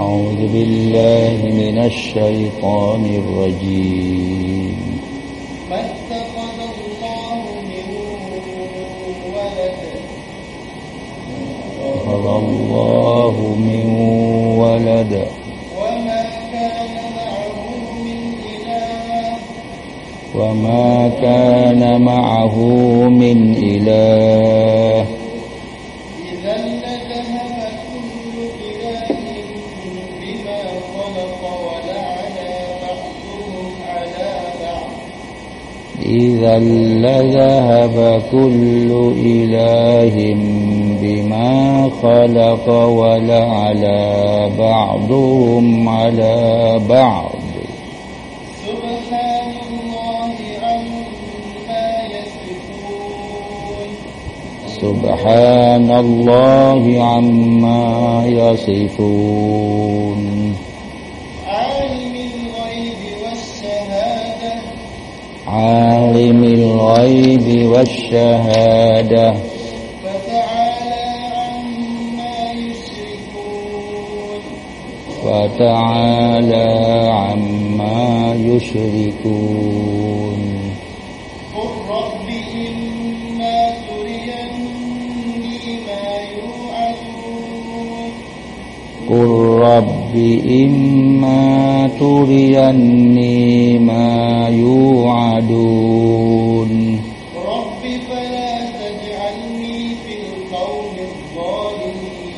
أعوذ بالله من الشيطان الرجيم. ما اتخذ الله من ولد. اتخذ الله من ولد وما كان معه من إله وما كان معه من إله. إذا لذهب كل إله بما خلق ولعلى بعضهم على بعض. سبحان الله عما يصفون سبحان الله عما يصفون. عالم الغيب والشهادة. فتعالى عما يشركون. قل رب إما تريني ما يوعدون رب فلا تجعلني في القوم الظالمين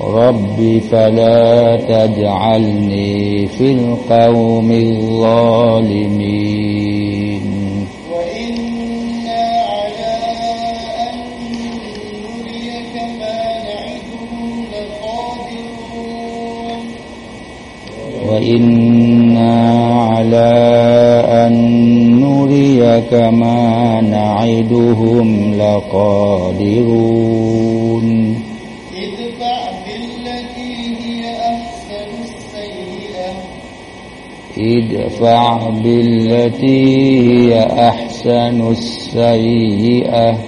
رب فلا تجعلني في القوم الظالمين وإنا على أن نريك ما نعدهم لقادرون ادفع بالتي هي أحسن السيئة. ادفع بالتي هي أحسن السيئة.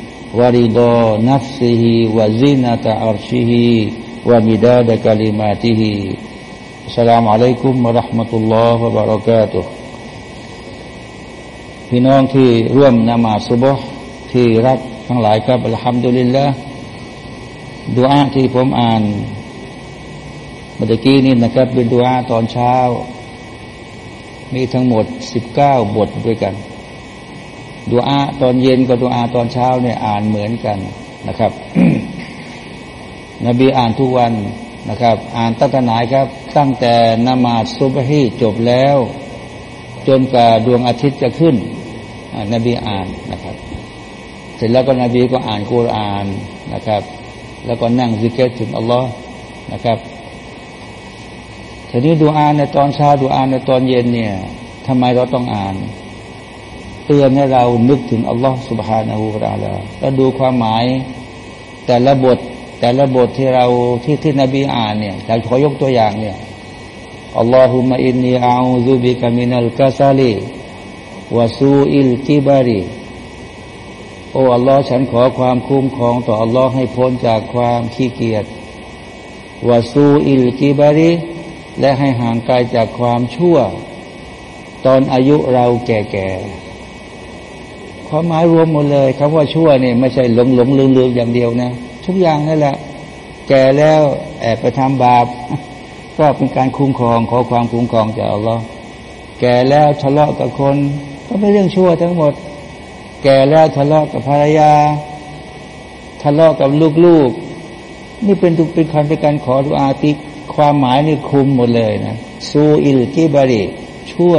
ورضا نفسه وزنة عرشه ومداد كلماته السلام عليكم ورحمة الله وبركاته พี่น้องที่ร่วมนมาสุบฮ์ที่รักทั้งหลายครับอัลฮัมดุลิลละดูอาที่ผมอ่านเมื่อกี้นี้นะครับ เป็นดูอาตอนเช้า มีทั้งหมดสิบเก้าบทด้วยกัน ดูอาตอนเย็นกับดูอาตอนเช้าเนี่ยอ่านเหมือนกันนะครับ นบีอ่านทุกวันนะครับ อ่านตั้งแต่ไหนครับ ตั้งแต่นมาซุบฮีจบแล้ว จนกว่าดวงอาทิตย์จะขึ้นนบีอ่านนะครับ เสร็จแล้วก็นบีก็อ่านกุรอานนะครับ แล้วก็นั่งซิกเกตถึงอัลลอฮ์นะครับทีนี้ดูอานในตอนเช้าดูอานในตอนเย็นเนี่ยทำไมเราต้องอ่าน เตือนให้เรานึกถึงอัลลอฮฺสุบฮานาฮูราลาแล้วดูความหมายแต่ละบทแต่ละบทที่เราที่ที่นบีอ่านเนี่ยจะขอยกตัวอย่างเนี่ยอัลลอฮุมะอินนีอาอูซุบิกามินัลกาซาลีวาซูอิลกิบารีโออัลลอฮ์ฉันขอความคุ้มครองต่ออัลลอฮ์ให้พ้นจากความขี้เกียจวาซูอิลกิบารีและให้ห่างไกลจากความชั่ว ตอนอายุเราแก่ ความหมายรวมหมดเลยคำว่าชั่วเนี่ยไม่ใช่หลงหลงลืมลืมอย่างเดียวนะ ทุกอย่างนั่นแหละ แก่แล้วแอบไปทำบาป ก็เป็นการคุ้มครองขอความคุ้มครองจากอัลลอฮ์แก่แล้วทะเลาะกับคน ก็เป็นเรื่องชั่วทั้งหมด แก่แล้วทะเลาะกับภรรยา ทะเลาะกับลูกๆ นี่เป็นทุกเป็นคำเป็นการขอดุอาติความหมายนี่คุมหมดเลยนะซูอิลกิบาริชั่ว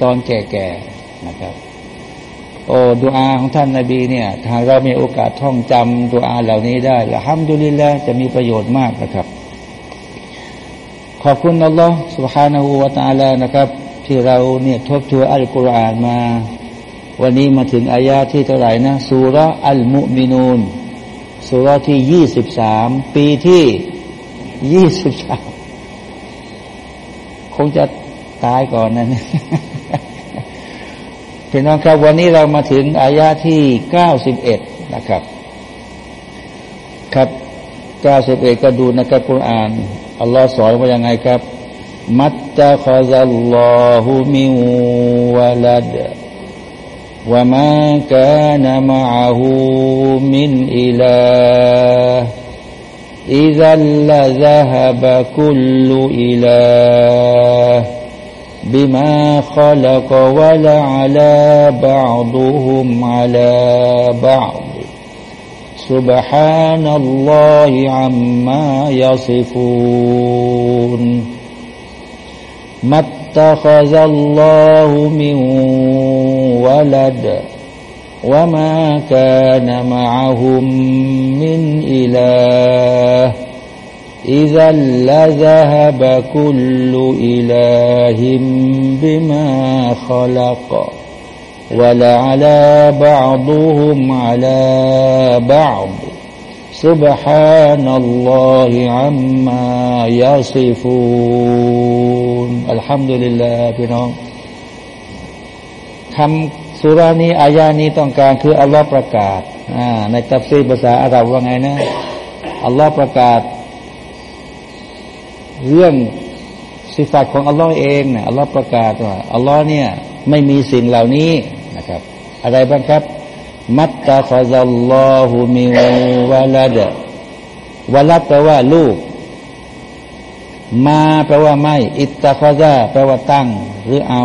ตอนแก่ๆนะครับ โอ้ดุอาของท่านนาบีเนี่ยถ้าเรามีโอกาสท่องจำดุอาเหล่านี้ได้ละฮัมดุลิลละจะมีประโยชน์มากนะครับ ขอบคุณอัลลอฮ์ سبحانه และ تعالى นะครับ ที่เราเนี่ยทบทวนอัลกุรอานมา วันนี้มาถึงอายาที่เท่าไหร่นะสุรอัลมุมินูนสุรที่ยี่สิบสามปีที่ยี่สิบสามคงจะตายก่อนนั่น พี่น้องครับวันนี้เรามาถึงอายาที่เก้าสิบเอ็ดนะครับ ครับเก้าสิบเอ็ดก็ดูนะครับคุณอ่านอัลลอฮ์สอนว่ายังไงครับ มัตตะขอซัลลอฮุมิวะลัดวะมาการนมะฮูมินอิลาอิซัลลาซะฮบะคุลลุอิลา بما خلق ولعلى بعضهم على بعض. سبحان الله عما يصفون. ما اتخذ الله من ولد وما كان معهم من إله. إذا لذهب كل إله بما خلق ولعلى بعضهم على بعض سبحان الله عما يصفون الحمد لله พี่น้องคำสุรานี้อายานี้ต้องการคืออัลลอฮ์ประกาศในตัฟซีภาษาอาหรับว่าไงนะอัลลอฮ์ประกาศ เรื่องสิฟัตของอัลลอฮ์เองนะอัลลอฮ์ประกาศว่าอัลลอฮ์เนี่ยไม่มีสิ่งเหล่านี้นะครับ อะไรบ้างครับ มัตตาคอซัลลอฮุมิวะลาดวะลัดแปลว่าลูก มาแปลว่าไม่ อิตตาคอซาแปลว่าตั้ง หรือเอา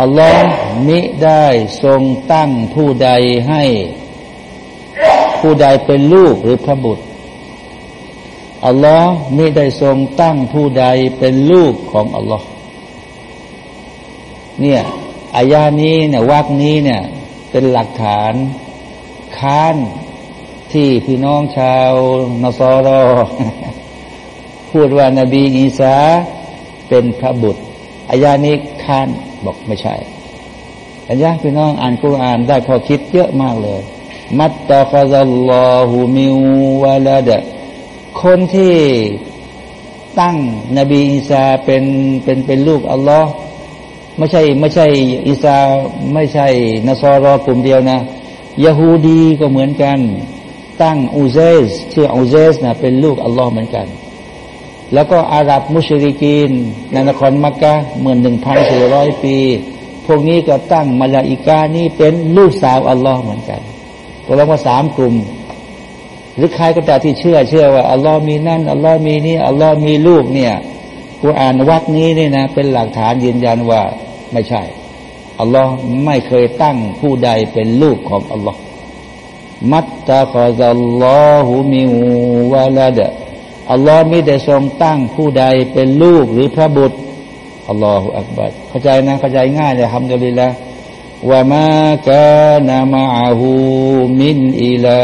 อัลลอฮ์มิได้ทรงตั้งผู้ใดให้ ผู้ใดเป็นลูกหรือพระบุตร อัลลอฮ์ไมิได้ทรงตั้งผู้ใดเป็นลูกของอัลลอฮ์เนี่ยอายานี้เนี่ยวักนี้เนี่ยเป็นหลักฐานค้านที่พี่น้องชาวนสอรอพูดว่านาบีอีสาเป็นพระบุตรอายานี้ค้านบอกไม่ใช่อันยะพี่น้องอ่านกุรอานได้พอคิดเยอะมากเลย มัตตะฟะซัลลอฮุมิวะลาดะ คนที่ตั้งนบีอีสาเป็นเป็นเป็นลูกอัลลอฮ์ไม่ใช่ไม่ใช่อีสาไม่ใช่นสอรอกลุ่มเดียวนะยะฮูดีก็เหมือนกัน ตั้งอูเซสชื่ออูเซสนะเป็นลูกอัลลอฮ์เหมือนกัน แล้วก็อาหรับมุชริกีนในนครมักกะเมื่อหนึ่งพันสี่ร้อยปี พวกนี้ก็ตั้งมาลาอิกานี่เป็นลูกสาวอัลลอฮ์เหมือนกันตัวเราว่าสามกลุ่ม หรือใครก็แต่ที่เชื่อ เชื่อว่าอัลลอฮ์มีนั่นอัลลอฮ์มีนี่อัลลอฮ์มีลูกเนี่ยกูอ่านวักนี้นี่นะ เป็นหลักฐานยืนยันว่าไม่ใช่อัลลอฮ์ไม่เคยตั้งผู้ใดเป็นลูกของอัลลอฮ์มัตตะคอซัลลอฮุมิวะลาดอัลลอฮ์มิได้ทรงตั้งผู้ใดเป็นลูกหรือพระบุตรอัลลอฮฺอักบัดเข้าใจนะเข้าใจง่ายเลยทำดุลิละ ว่ามากานามาหูมินอิลา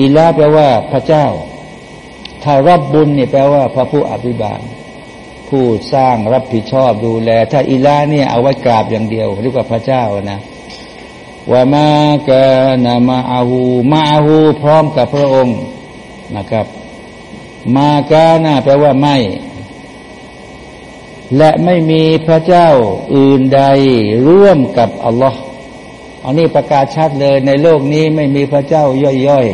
อิลาแปลว่าพระเจ้า ถ้ารับบุญเนี่ยแปลว่า พระผู้อภิบาล ผู้สร้างรับผิดชอบดูแล ถ้าอิลาเนี่ยเอาไว้กราบอย่างเดียวเรียกว่าพระเจ้านะว่ามากานามะอาหูมาอาหูพร้อมกับพระองค์นะครับ มากานาแปลว่าไม่ และไม่มีพระเจ้าอื่นใดร่วมกับอัลลอฮ์อันนี้ประกาศชัดเลยในโลกนี้ไม่มีพระเจ้าย่อย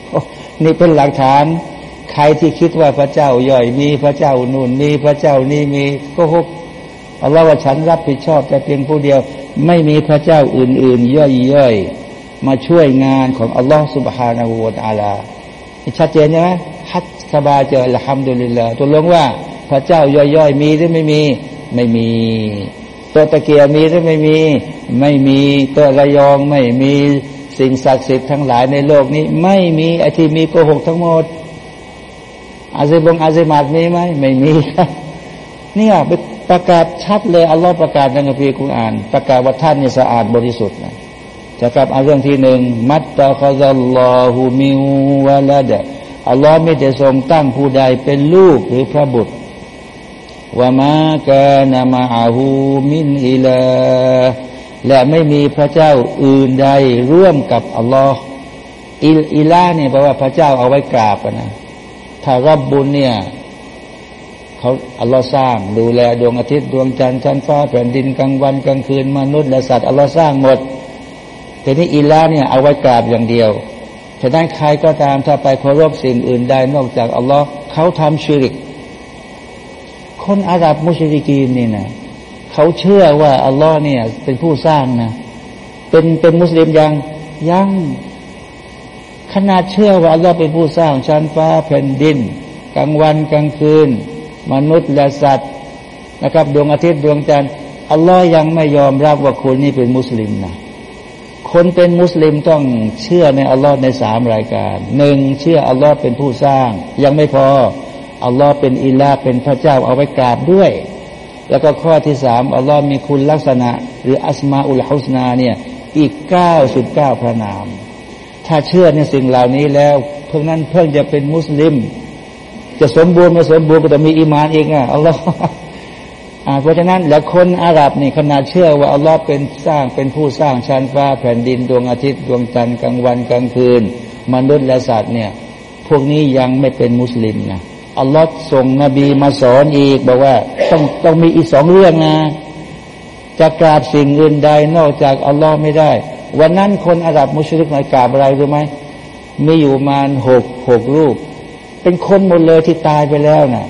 ๆ นี่เป็นหลักฐาน ใครที่คิดว่าพระเจ้าย่อย มีพระเจ้านู่น มีพระเจ้านี่มีก็ฮกอัลลอฮ์ว่าฉันรับผิดชอบแต่เพียงผู้เดียว ไม่มีพระเจ้าอื่น ๆ ย่อยๆ มาช่วยงานของอัลลอฮ์สุบฮานาหูวาตาลาชัดเจนใช่ไหมฮัตสบายเจอละฮัมดุลิลลาตัวลงว่า พระเจ้าย่อยๆ มีหรือไม่มี ไม่มีตัวตะเกียมีหรือไม่มี ไม่มีตัวระยองไม่มีสิ่งศักดิ์สิทธิ์ทั้งหลายในโลกนี้ ไม่มีไอที่มีโกหกทั้งหมด อาเซบงอาเซมาดมีไหมไม่มีเนี่ยประกาศชัดเลยอัลลอฮ์ประกาศในคัมภีร์คุรอาน ประกาศว่าท่านนี่สะอาดบริสุทธิ์นะจะกลับเอาเรื่องที่หนึ่งมัตตะคอซัลลอฮูมิวะลาดะอัลลอฮ์ไม่ได้ทรงตั้งผู้ใดเป็นลูกหรือพระบุตร ว่ามาแกนามาอาหูมินอิลาและไม่มีพระเจ้าอื่นใดร่วมกับอัลลอฮ์อิลาเนี่ยแปลว่าพระเจ้าเอาไว้กราบนะถ้ารับบุญเนี่ยเขาอัลลอฮ์สร้าง ดูแลดวงอาทิตย์ดวงจันทร์ชั้นฟ้าแผ่นดินกลางวันกลางคืนมนุษย์และสัตว์อัลลอฮ์สร้างหมดแต่นี่อิลาเนี่ยเอาไว้กราบอย่างเดียวฉะนั้นใครก็ตามถ้าไปเคารพสิ่งอื่นใดนอกจากอัลลอฮ์เขาทำชิริก คนอาหรับมุชริกีนนี่นะเขาเชื่อว่าอัลลอฮ์เนี่ย เป็นผู้สร้างนะเป็นเป็นมุสลิมยังยังขนาดเชื่อว่าอัลลอฮ์เป็นผู้สร้างชั้นฟ้าแผ่นดิน กลางวันกลางคืน มนุษย์และสัตว์นะครับ ดวงอาทิตย์ดวงจันทร์อัลลอฮ์ยังไม่ยอมรับว่าคุณนี่เป็นมุสลิมนะคนเป็นมุสลิมต้องเชื่อในอัลลอฮ์ในสามรายการหนึ่งเชื่ออัลลอฮ์เป็นผู้สร้าง ยังไม่พอ อัลลอฮ์เป็นอิลาเป็นพระเจ้าเอาไว้กราบด้วย แล้วก็ข้อที่สามอัลลอฮ์มีคุณลักษณะ หรืออัสมาอุลฮุสนาเนี่ยอีกเก้าสิบเก้าพระนาม ถ้าเชื่อในสิ่งเหล่านี้แล้วเพิ่งนั้นเพิ่งจะเป็นมุสลิม จะสมบูรณ์ไม่สมบูรณ์ก็ต้องมีอีมานเองอะอัลลอฮ์เพราะฉะนั้นแล้วคนอาหรับนี่ขนาดเชื่อว่าอัลลอฮ์เป็นสร้างเป็นผู้สร้างชั้นฟ้าแผ่นดินดวงอาทิตย์ดวงจันทร์กลางวันกลางคืน มนุษย์และสัตว์เนี่ย พวกนี้ยังไม่เป็นมุสลิมนะ อัลลอฮ์ส่งนบีมาสอนอีก บอกว่า ต้องต้องมีอีกสองเรื่องนะ จะกราบสิ่งอื่นใดนอกจากอัลลอฮ์ไม่ได้ วันนั้นคนอาหรับมุชริกในกราบอะไรรู้ไหมมีอยู่มาหกหกรูป เป็นคนหมดเลยที่ตายไปแล้วนะ่ะ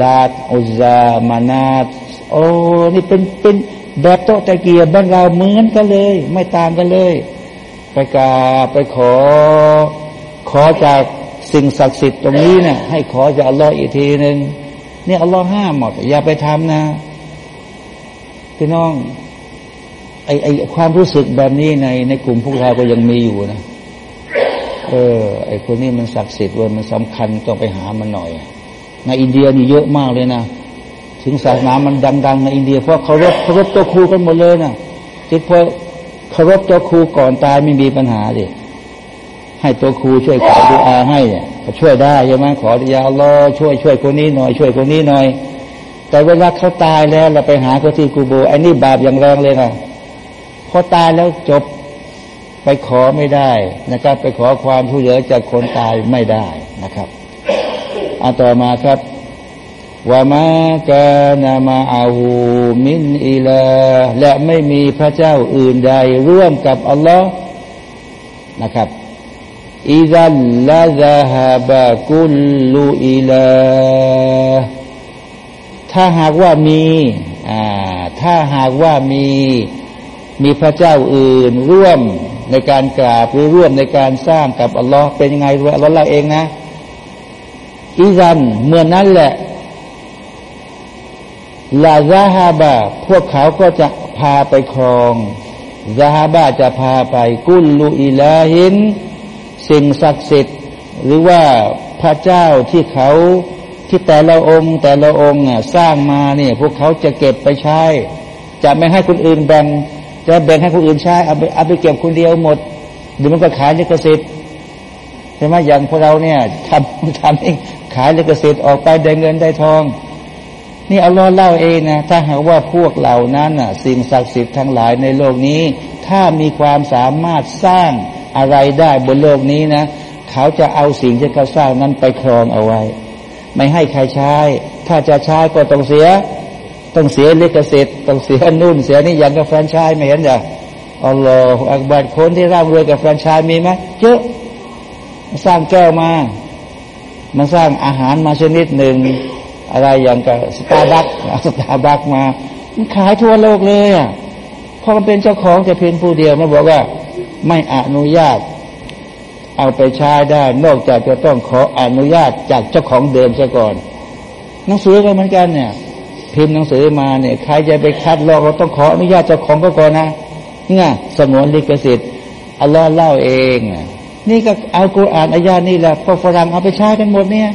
ลาดอุซามานาตโอ้นี่เป็นเป็นแบบโตตะเกียบบ้านเราเหมือนกันเลย ไม่ต่างกันเลย ไปกราบไปขอ ขอจาก สิ่งศักดิ์สิทธิ์ตรงนี้เนะี่ยให้ขอจากอัลลอฮ์อีกทีหนึ่งนี่อัลลอฮ์ห้ามหมดอย่าไปทำนะพี่น้องไอไอความรู้สึกแบบนี้ในในกลุ่มพวกเราก็ยังมีอยู่นะเออไอคนนี้มันศักดิ์สิทธิ์เว้ยมันสำคัญต้องไปหามันหน่อยในอินเดียนี่เยอะมากเลยนะถึงศาสนามันดัง ๆ ในอินเดียเพราะเคารพเคารพตัวครูกันหมดเลยนะจิตพอเคารพตัวครูก่อนตายไม่มีปัญหาดิ ให้ตัวครูช่วยขอดูอาให้เนี่ยก็ช่วยได้ใช่ไหมขออยาลอช่วยช่วยคนนี้หน่อย ช่วยคนนี้หน่อย แต่เวลาเขาตายแล้วเราไปหาเขาที่กูโบอ้นี่บาปอย่างแรงเลยนะพอตายแล้วจบไปขอไม่ได้นะครับ ไปขอความช่วยเหลือจากคนตายไม่ได้นะครับอาต่อมาครับว่ามาแกนามาอาหูมินอิลาและไม่มีพระเจ้าอื่นใด ร่วมกับอัลลอฮ์นะครับ อิซันลาซาฮาบะกุลลูอิลาถ้าหากว่ามีอ่าถ้าหากว่ามีมีพระเจ้าอื่นร่วมในการกราบหรือร่วมในการสร้างกับอัลลอฮ์เป็นยังไงรู้อัลลอฮ์เองนะอิซันเมื่อนนั้นแหละลาซาฮาบะพวกเขาก็จะพาไปครองซาฮาบะจะพาไปกุลลูอิลาหิน สิ่งศักดิ์สิทธิ์ หรือว่าพระเจ้าที่เขาที่แต่ละองค์ แต่ละองค์สร้างมาเนี่ยพวกเขาจะเก็บไปใช้ จะไม่ให้คนอื่นแบ่ง จะแบ่งให้คนอื่นใช้เอาไปเอาไปเก็บคนเดียวหมดเดี๋ยวมันก็ขายลิขสิทธิ์ใช่ไหมอย่างพวกเราเนี่ยทำทำเองขายลิขสิทธิ์ออกไปได้เงินได้ทอง นี่เอัลลอเล่าเองนะถ้าหากว่าพวกเหล่านั้นน่ะสิ่งศักดิ์สิทธิ์ทั้งหลายในโลกนี้ ถ้ามีความสามารถสร้าง อะไรได้บนโลกนี้นะ เขาจะเอาสิ่งที่เขาสร้างนั้นไปครองเอาไว้ ไม่ให้ใครใช้ ถ้าจะใช้ก็ต้องเสีย ต้องเสียลิขสิทธิ์ต้องเสียนู่นเสียนี่อย่างกับแฟรนไชส์ไม่เห็นจ้ะالله أكبر คนที่ร่ำรวยกับแฟรนไชส์มีไหมเยอะสร้างแก้วมามาสร้างอาหารมาชนิดหนึ่งอะไรอย่างกับ Starbucks Starbucks มา มันขายทั่วโลกเลยอะพอมันเป็นเจ้าของจะเพียงผู้เดียวมันบอกว่า ไม่อนุญาต เอาไปใช้ได้ นอกจากจะต้องขออนุญาตจากเจ้าของเดิมซะก่อน หนังสือก็เหมือนกันเนี่ยพิมพ์หนังสือมาเนี่ยใครจะไปคัดลอกเราต้องขออนุญาตเจ้าของก็ก่อนนะนี่ไงสงวนลิขสิทธิ์อัลลอฮ์เล่าเองนี่ก็เอากุรอานอายานี่แหละพอฝรั่งเอาไปใช้กันหมดเนี่ย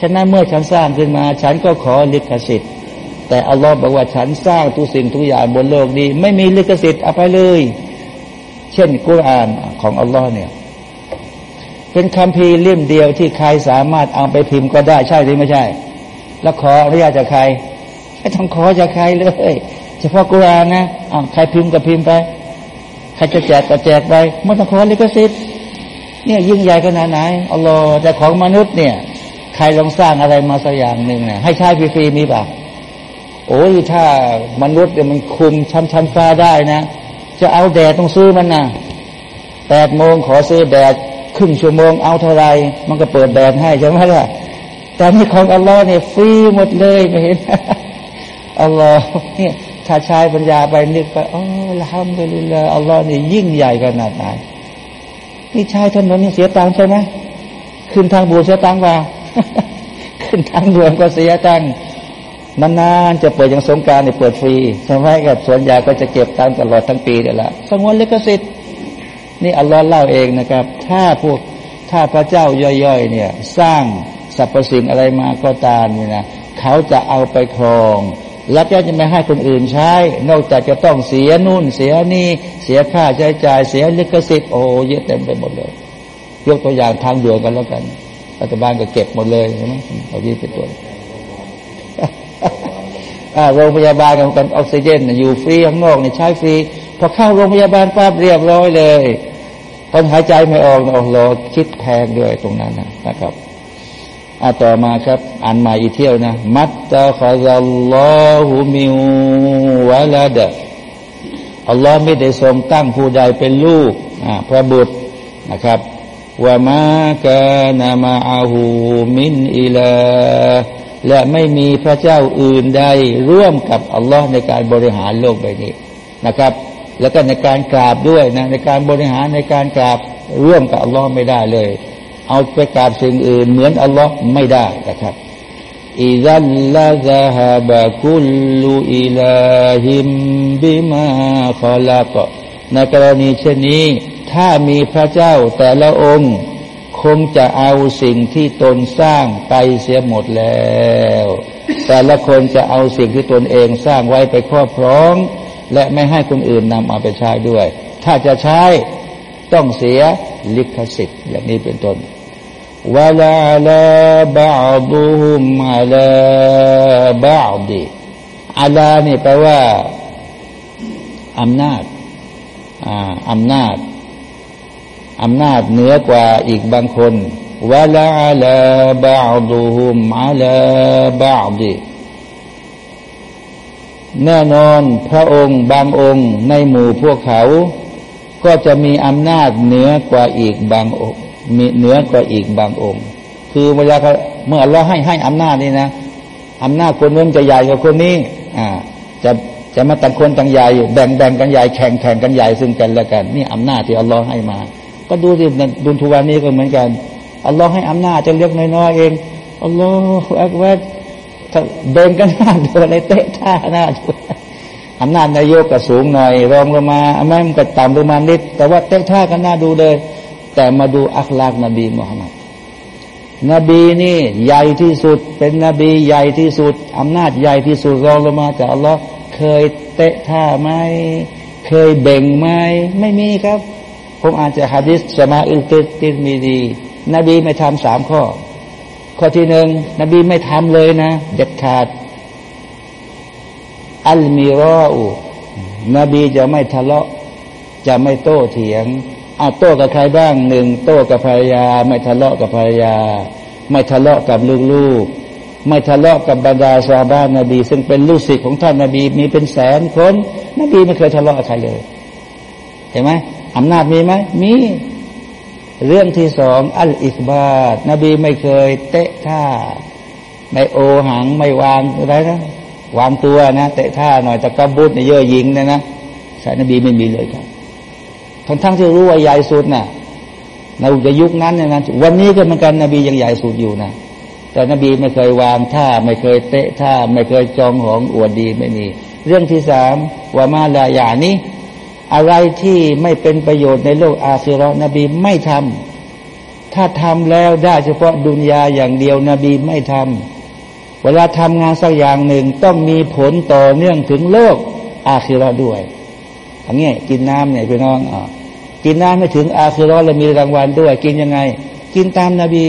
ฉะนั้นเมื่อฉันสร้างขึ้นมา ฉันก็ขอลิขสิทธิ์ แต่อัลลอฮ์บอกว่าฉันสร้างทุกสิ่งทุกอย่างบนโลกนี้ ไม่มีลิขสิทธิ์เอาไปเลย เช่นกุรอานของอัลลอฮ์เนี่ย เป็นคำพีเล่มเดียวที่ใครสามารถเอาไปพิมพ์ก็ได้ใช่หรือไม่ใช่ แล้วขออนุญาตจากใครไม่ต้องขอจากใครเลย เฉพาะกุรอานนะอ้าใครพิมพ์ก็พิมพ์ไป ใครจะแจกก็แจกไปไม่ต้องขอลิขสิทธิ์เนี่ยยิ่งใหญ่ขนาดไหนอัลลอฮ์แต่ของมนุษย์เนี่ย ใครลองสร้างอะไรมาสักอย่างหนึ่งเนี่ยให้ใช้ฟรีๆมีป่ะโอ้ยถ้ามนุษย์เนี่ยมันคุมชั้นชั้นฟ้าได้นะ จะเอาแดดต้องซื้อมันนะแปดโมงขอซื้อแดดครึ่งชั่วโมงเอาเท่าไรมันก็เปิดแดดให้ใช่ไหมล่ะแต่นี่ของอัลลอฮ์เนี่ยฟรีหมดเลยไม่เห็นอัลลอฮ์เนี่ยถ้าใช้ปัญญาไปนึกไปอ๋อละฮัมดุลิลลาอัลลอฮ์เนี่ยยิ่งใหญ่ขนาดไหนนี่ใช้ถนนนี่เสียตังค์ใช่ไหมขึ้นทางบูเสียตังค์ว่าขึ้นทางด่วนก็เสียตังค์ นานๆจะเปิดอย่างสงการเนี่ยเปิดฟรีใช่ไหมกับส่วนใหญ่ก็จะเก็บตังตลอดทั้งปีเดี๋ยละสงวนลิขสิทธิ์นี่อัลลอฮ์เล่าเองนะครับ ถ้าพวกถ้าพระเจ้าย่อยๆ เนี่ย สร้างสรรพสิ่งอะไรมาก็ตามเนี่ยนะเขาจะเอาไปครอง แล้วก็จะไม่ให้คนอื่นใช้ นอกจากจะต้องเสียนู่น เสียนี่ เสียค่าใช้จ่าย เสียลิขสิทธิ์โอ้เยอะเต็มไปหมดเลย ยกตัวอย่างทางด่วนกันแล้วกันรัฐบาลก็เก็บหมดเลยใช่ไหมเอาที่เป็นตัว โรงพยาบาลกับกันออกซิเจนอยู่ฟรีข้างนอกเนี่ยใช้ฟรี พอเข้าโรงพยาบาลปั๊บเรียบร้อยเลยคนหายใจไม่ออกโอ้โหคิดแพงด้วยตรงนั้นนะครับอาต่อมาครับ อ่านมาอีเที่ยวนะ มัตตะขะซัลลอฮุมิวะลาดะอัลลอฮ์ไม่ได้ทรงตั้งผู้ใดเป็นลูกพระบุตรนะครับวามากานามาอาหูมินอิลา และไม่มีพระเจ้าอื่นใดร่วมกับอัลลอฮ์ในการบริหารโลกใบนี้นะครับ แล้วก็ในการกราบด้วยนะในการบริหารในการกราบร่วมกับอัลลอฮ์ไม่ได้เลย เอาไปกราบสิ่งอื่นเหมือนอัลลอฮ์ไม่ได้นะครับอิดัลลาซาฮาบะคุลูอิลาฮิมบิมาขลักในกรณีเช่นนี้ ถ้ามีพระเจ้าแต่ละองค์ คงจะเอาสิ่งที่ตนสร้างไปเสียหมดแล้ว แต่ละคนจะเอาสิ่งที่ตนเองสร้างไว้ไปครอบครอง และไม่ให้คนอื่นนำเอาไปใช้ด้วย ถ้าจะใช้ต้องเสียลิขสิทธิ์อย่างนี้เป็นต้นวะลาลาบาดุฮุมอาลาบาดีอาลานี่แปลว่าอำนาจอำนาจ อำนาจเหนือกว่าอีกบางคนวะลาลาบาดุฮุมอาลาบาดีแน่นอนพระองค์บางองค์ในหมู่พวกเขา ก็จะมีอำนาจเหนือกว่าอีกบางองค์มีเหนือกว่าอีกบางองค์ คือเวลาเมื่อเราให้ให้อำนาจนี่นะอำนาจคนนู้นจะใหญ่กว่าคนนี้ อ่า จะจะมาต่างคนต่างใหญ่แบ่งแบ่งกันใหญ่แข่งแข่งกันใหญ่ซึ่งกันและกัน นี่อำนาจที่อัลลอฮ์ให้มา ก็ดูสิดุนทุวานี้ก็เหมือนกันอัลลอฮ์ให้อำนาจจะเล็กน้อยๆเองอัลลอฮฺอักบัดเดินกันหน้าดูอะไรเตะท่าหน้าดูอำนาจนายกก็สูงหน่อยรองลงมาแม่มันก็ต่ำลงมานิด แต่ว่าเตะท่ากันหน้าดูเลย แต่มาดูอัคลากนบีมุฮัมมัดนบีนี่ใหญ่ที่สุด เป็นนบีใหญ่ที่สุดอำนาจใหญ่ที่สุดรองลงมาจากอัลลอฮ์เคยเตะท่าไหมเคยเบ่งไหมไม่มีครับ ผมอ่านจากฮะดิษสมาอิลติติมีดี นบีไม่ทำสามข้อ ข้อที่หนึ่งนบีไม่ทำเลยนะ เด็ดขาด อัลมีรออูนบีจะไม่ทะเลาะ จะไม่โต้เถียงอาโต้กับใครบ้างหนึ่งโต้กับภรรยา ไม่ทะเลาะกับภรรยา ไม่ทะเลาะกับลูกๆไม่ทะเลาะกับบรรดาชาวบ้านนบี ซึ่งเป็นลูกศิษย์ของท่านนบีมีเป็นแสนคน นบีไม่เคยทะเลาะกับใครเลยเห็นไหม อำนาจมีไหมมี เรื่องที่สองอัลอิสบาดนบีไม่เคยเตะท่า ไม่โอหังไม่วางอะไรนะวางตัวนะเตะท่าหน่อยแตะกบุตเนี่ยเยอะยิงนะนะสายนบีไม่มีเลยครับทั้งทั้งที่รู้ว่าใหญ่สุดนะ่ะในยุคนั้นเนี่ยนะวันนี้ก็เหมือนกันนบียังใหญ่สุดอยู่นะแต่นบีไม่เคยวางท่า ไม่เคยเตะท่า ไม่เคยจองหองอวดดีไม่มี เรื่องที่สามว่ามาลายานี้ อะไรที่ไม่เป็นประโยชน์ในโลกอาคิรอนบีไม่ทำถ้าทำแล้วได้เฉพาะดุนยาอย่างเดียวนบีไม่ทำเวลาทำงานสักอย่างหนึ่งต้องมีผลต่อเนื่องถึงโลกอาคิรอด้วยอันนี้กินน้ำเนี่ยพี่น้องอกินน้ำไม่ถึงอาคิรอแล้วมีรางวัลด้วย กินยังไง กินตามนาบี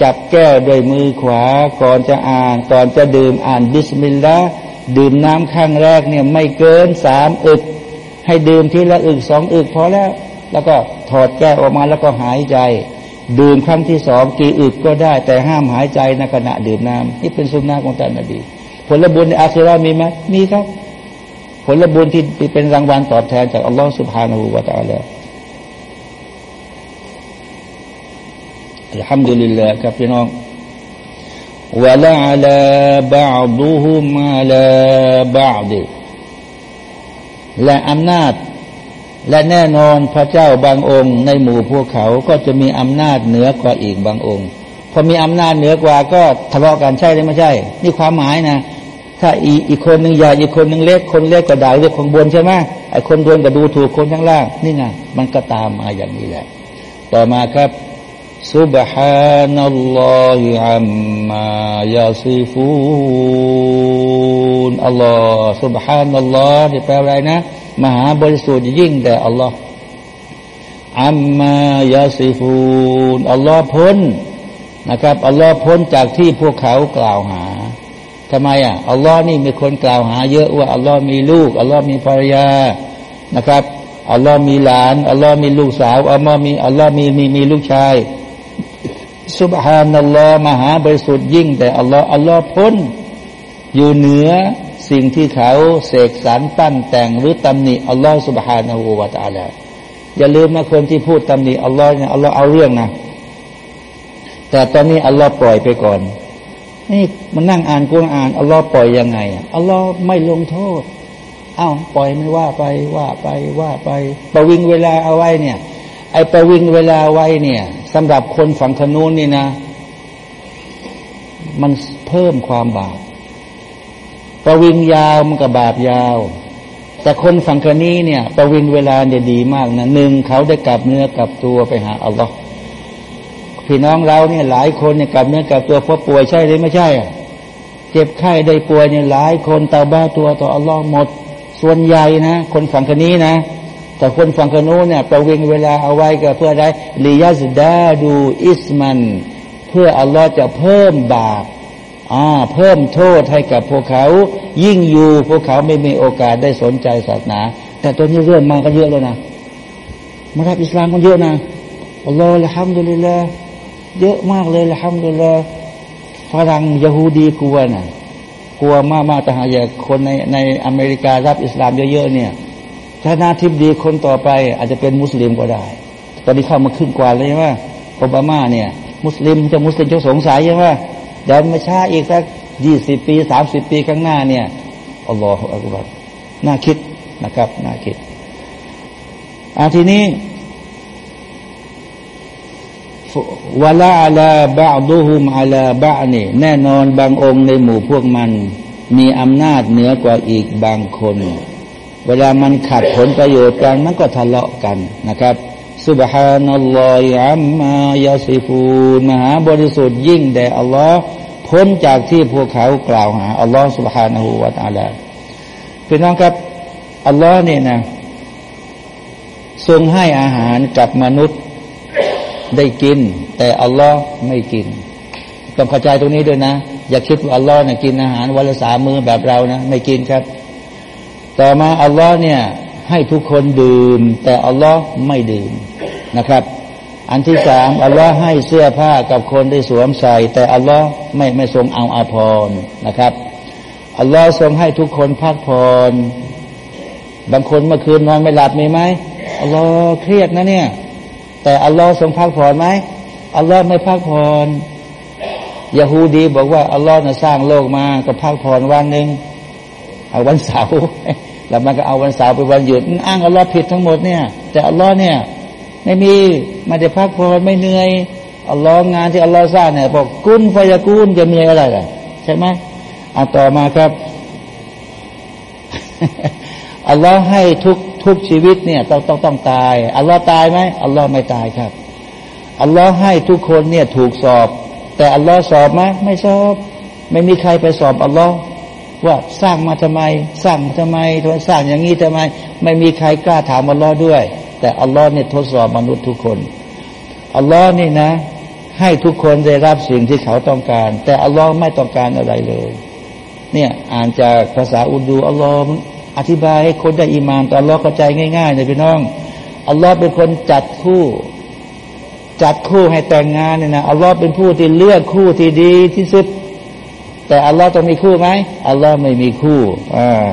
จับแก้วด้วยมือขวา ก่อนจะอ่าน ก่อนจะดื่มอ่านบิสมิลลาห์ดื่มน้ำข้างแรกเนี่ยไม่เกินสามอึก ให้ดื่มทีละอึกสองอึกพอแล้ว แล้วก็ถอดแก้วออกมาแล้วก็หายใจ ดื่มครั้งที่สองกี่อึกก็ได้ แต่ห้ามหายใจในขณะดื่มน้ำานี่เป็นสุนนะของท่านนบีผลบุญในอาคิรามีไหมมีครับ ผลบุญที่เป็นรางวัลตอบแทนจากอัลลอฮฺสุบฮานาหูวาตาแล้วอัลฮัมดุลิลลาห์ครับพี่น้องวะลาลาบะดุฮุมะลาบะดุ และอำนาจ และแน่นอนพระเจ้าบางองค์ ในหมู่พวกเขาก็จะมีอำนาจเหนือกว่าอีกบางองค์ พอมีอำนาจเหนือกว่าก็ทะเลาะกันใช่หรือไม่ใช่ นี่ความหมายนะ ถ้าอีอีกคนหนึ่งใหญ่อีกคนหนึ่งเล็กคนเล็กก็ด่าเรื่องคนบนใช่ไหมไอ้คนบนก็ดูถูกคนข้างล่าง นี่ไงมันก็ตามมาอย่างนี้แหละ ต่อมาครับ سبحان الله عما يصفون อัลลอฮ์ سبحان อัลลอฮ์ที่แปลอะไรนะ มหาบริสุทธิ์ยิ่งแต่อัลลอฮ์อัมมายาซิฟูนอัลลอฮ์พ้นนะครับอัลลอฮ์พ้นจากที่พวกเขากล่าวหาทำไมอ่ะอัลลอฮ์นี่มีคนกล่าวหา เยอะว่าอัลลอฮ์มีลูกอัลลอฮ์มีภรรยานะครับอัลลอฮ์มีหลานอัลลอฮ์มีลูกสาวอัลลอฮ์มีอัลลอฮ์มีมีมีลูกชาย สุบฮานัลลอฮ์มหาบริสุทธิ์ยิ่ง แต่อัลลอฮ์อัลลอฮ์พ้น อยู่เหนือสิ่งที่เขาเสกสรรปั้นแต่งหรือตำหนิอัลลอฮ์สุบฮานาหูวาตาลาอย่าลืมนะคนที่พูดตำหนิอัลลอฮ์เนี่ยอัลลอฮ์เอาเรื่องนะแต่ตอนนี้อัลลอฮ์ปล่อยไปก่อนนี่มันนั่งอ่านกุรอานอัลลอฮ์ปล่อยยังไงอัลลอฮ์ไม่ลงโทษ เอ้าปล่อยมันว่าไปว่าไปว่าไป ประวิงเวลาเอาไว้เนี่ย ไอ้ประวิงเวลาไว้เนี่ยสำหรับคนฝั่งขนูนนี่นะ มันเพิ่มความบาปประวิงยาวมันกับบาปยาว แต่คนฝั่งคนี้เนี่ยประวิงเวลาเนี่ยดีมากนะหนึ่งเขาได้กลับเนื้อกลับตัวไปหาอัลลอฮ์พี่น้องเราเนี่ยหลายคนเนี่ยกลับเนื้อกลับตัวเพราะป่วยใช่หรือไม่ใช่อะเจ็บไข้ได้ป่วยเนี่ยหลายคนเตาบ้าตัวต่ออัลลอฮ์หมด ส่วนใหญ่นะ คนฝั่งคนี้นะ แต่คนฝั่งกนู้นเนี่ยประวิงเวลาเอาไว้ก็เพื่อได้ลียาสดาดูอิสมัน เพื่ออัลลอฮ์จะเพิ่มบาปอ่าเพิ่มโทษให้กับพวกเขา ยิ่งอยู่พวกเขาไม่มีโอกาสได้สนใจศาสนา แต่ตัวนี้เรื่องมาก็เยอะแล้วนะมารับอิสลามกันเยอะนะอัลลอฮ์ละฮัมดุลิลละเยอะมากเลยละฮัมดุลิลละฝรั่งยะฮูดีกลัวนะกลัวมากมาแต่หายคนในในอเมริการับอิสลามเยอะๆเนี่ย ถ้านาทิบดีคนต่อไป อาจจะเป็นมุสลิมก็ได้ ตอนนี้เข้ามาขึ้นกว่าเลยใช่ไหมโอบามาเนี่ย มุสลิมจะมุสลิมจะสงสัยใช่ไหมเดี๋ยวมาช้าอีกสักยี่สิบปีสามสิบปีข้างหน้าเนี่ยอัลลอฮฺอักบัรน่าคิดนะครับน่าคิดอาทีนี้วลาลาบาดูฮุมอาลาบะนี่แน่นอนบางองค์ในหมู่พวกมัน มีอำนาจเหนือกว่าอีกบางคน เวลามันขัดผลประโยชน์กันมันก็ทะเลาะกันนะครับสุบฮานัลลอฮิอัมมายาซิฟูนมหาบริสุทธิ์ยิ่งแด่อัลลอฮ์พ้นจากที่พวกเขากล่าวหาอัลลอฮ์สุบฮานาหูวาตาลาพี่น้องครับอัลลอฮ์เนี่ยนะทรงให้อาหารกับมนุษย์ได้กิน แต่อัลลอฮ์ไม่กินต้องเข้าใจตรงนี้ด้วยนะ อย่าคิดว่าอัลลอฮ์เนี่ยกินอาหารวันละสามมือแบบเรานะ ไม่กินครับ ต่อมาอัลลอฮ์เนี่ยให้ทุกคนดื่ม แต่อัลลอฮ์ไม่ดื่มนะครับ อันที่สามอัลลอฮ์ให้เสื้อผ้ากับคนได้สวมใส่ แต่อัลลอฮ์ไม่ไม่ทรงเอาอาภรณ์นะครับอัลลอฮ์ทรงให้ทุกคนพักผ่อนบางคนเมื่อคืนนอนไม่หลับมีไหมอัลลอฮ์เครียดนะเนี่ย แต่อัลลอฮ์ทรงพักผ่อนไหมอัลลอฮ์ไม่พักผ่อนยาฮูดีบอกว่าอัลลอฮ์น่ะสร้างโลกมาก็พักผ่อนวันหนึ่ง เอาวันเสาร์แล้วมันก็เอาวันเสาร์เป็นวันหยุดอ้างอัลลอฮ์ผิดทั้งหมดเนี่ย แต่อัลลอฮ์เนี่ยไม่มีไม่ได้พักผ่อนไม่เหนื่อยอัลลอฮ์งานที่อัลลอฮ์สร้างเนี่ยบอกกุนไฟยากุนจะเหนื่อยอะไรล่ะใช่ไหมเอาต่อมาครับอัลลอฮ์ให้ทุกทุกชีวิตเนี่ยต้องต้องต้องตายอัลลอฮ์ตายไหมอัลลอฮ์ไม่ตายครับอัลลอฮ์ให้ทุกคนเนี่ยถูกสอบ แต่อัลลอฮ์สอบไหมไม่สอบ ไม่มีใครไปสอบอัลลอฮ์ ว่าสร้างมาทำไม สร้างทำไมทำสร้างอย่างนี้ทำไม ไม่มีใครกล้าถามอัลลอฮ์ด้วย แต่อัลลอฮ์เนี่ยทดสอบมนุษย์ทุกคนอัลลอฮ์นี่นะ ให้ทุกคนได้รับสิ่งที่เขาต้องการ แต่อัลลอฮ์ไม่ต้องการอะไรเลย เนี่ยอ่านจากภาษาอุดูอัลลอฮ์อธิบายให้คนได้อีมานต่ออัลลอฮ์เข้าใจง่ายๆเลยพี่น้องอัลลอฮ์เป็นคนจัดคู่จัดคู่ให้แต่งงานเนี่ยนะอัลลอฮ์เป็นผู้ที่เลือกคู่ที่ดีที่สุด แต่อัลลอฮ์ต้องมีคู่ไหมอัลลอฮ์ไม่มีคู่อ่า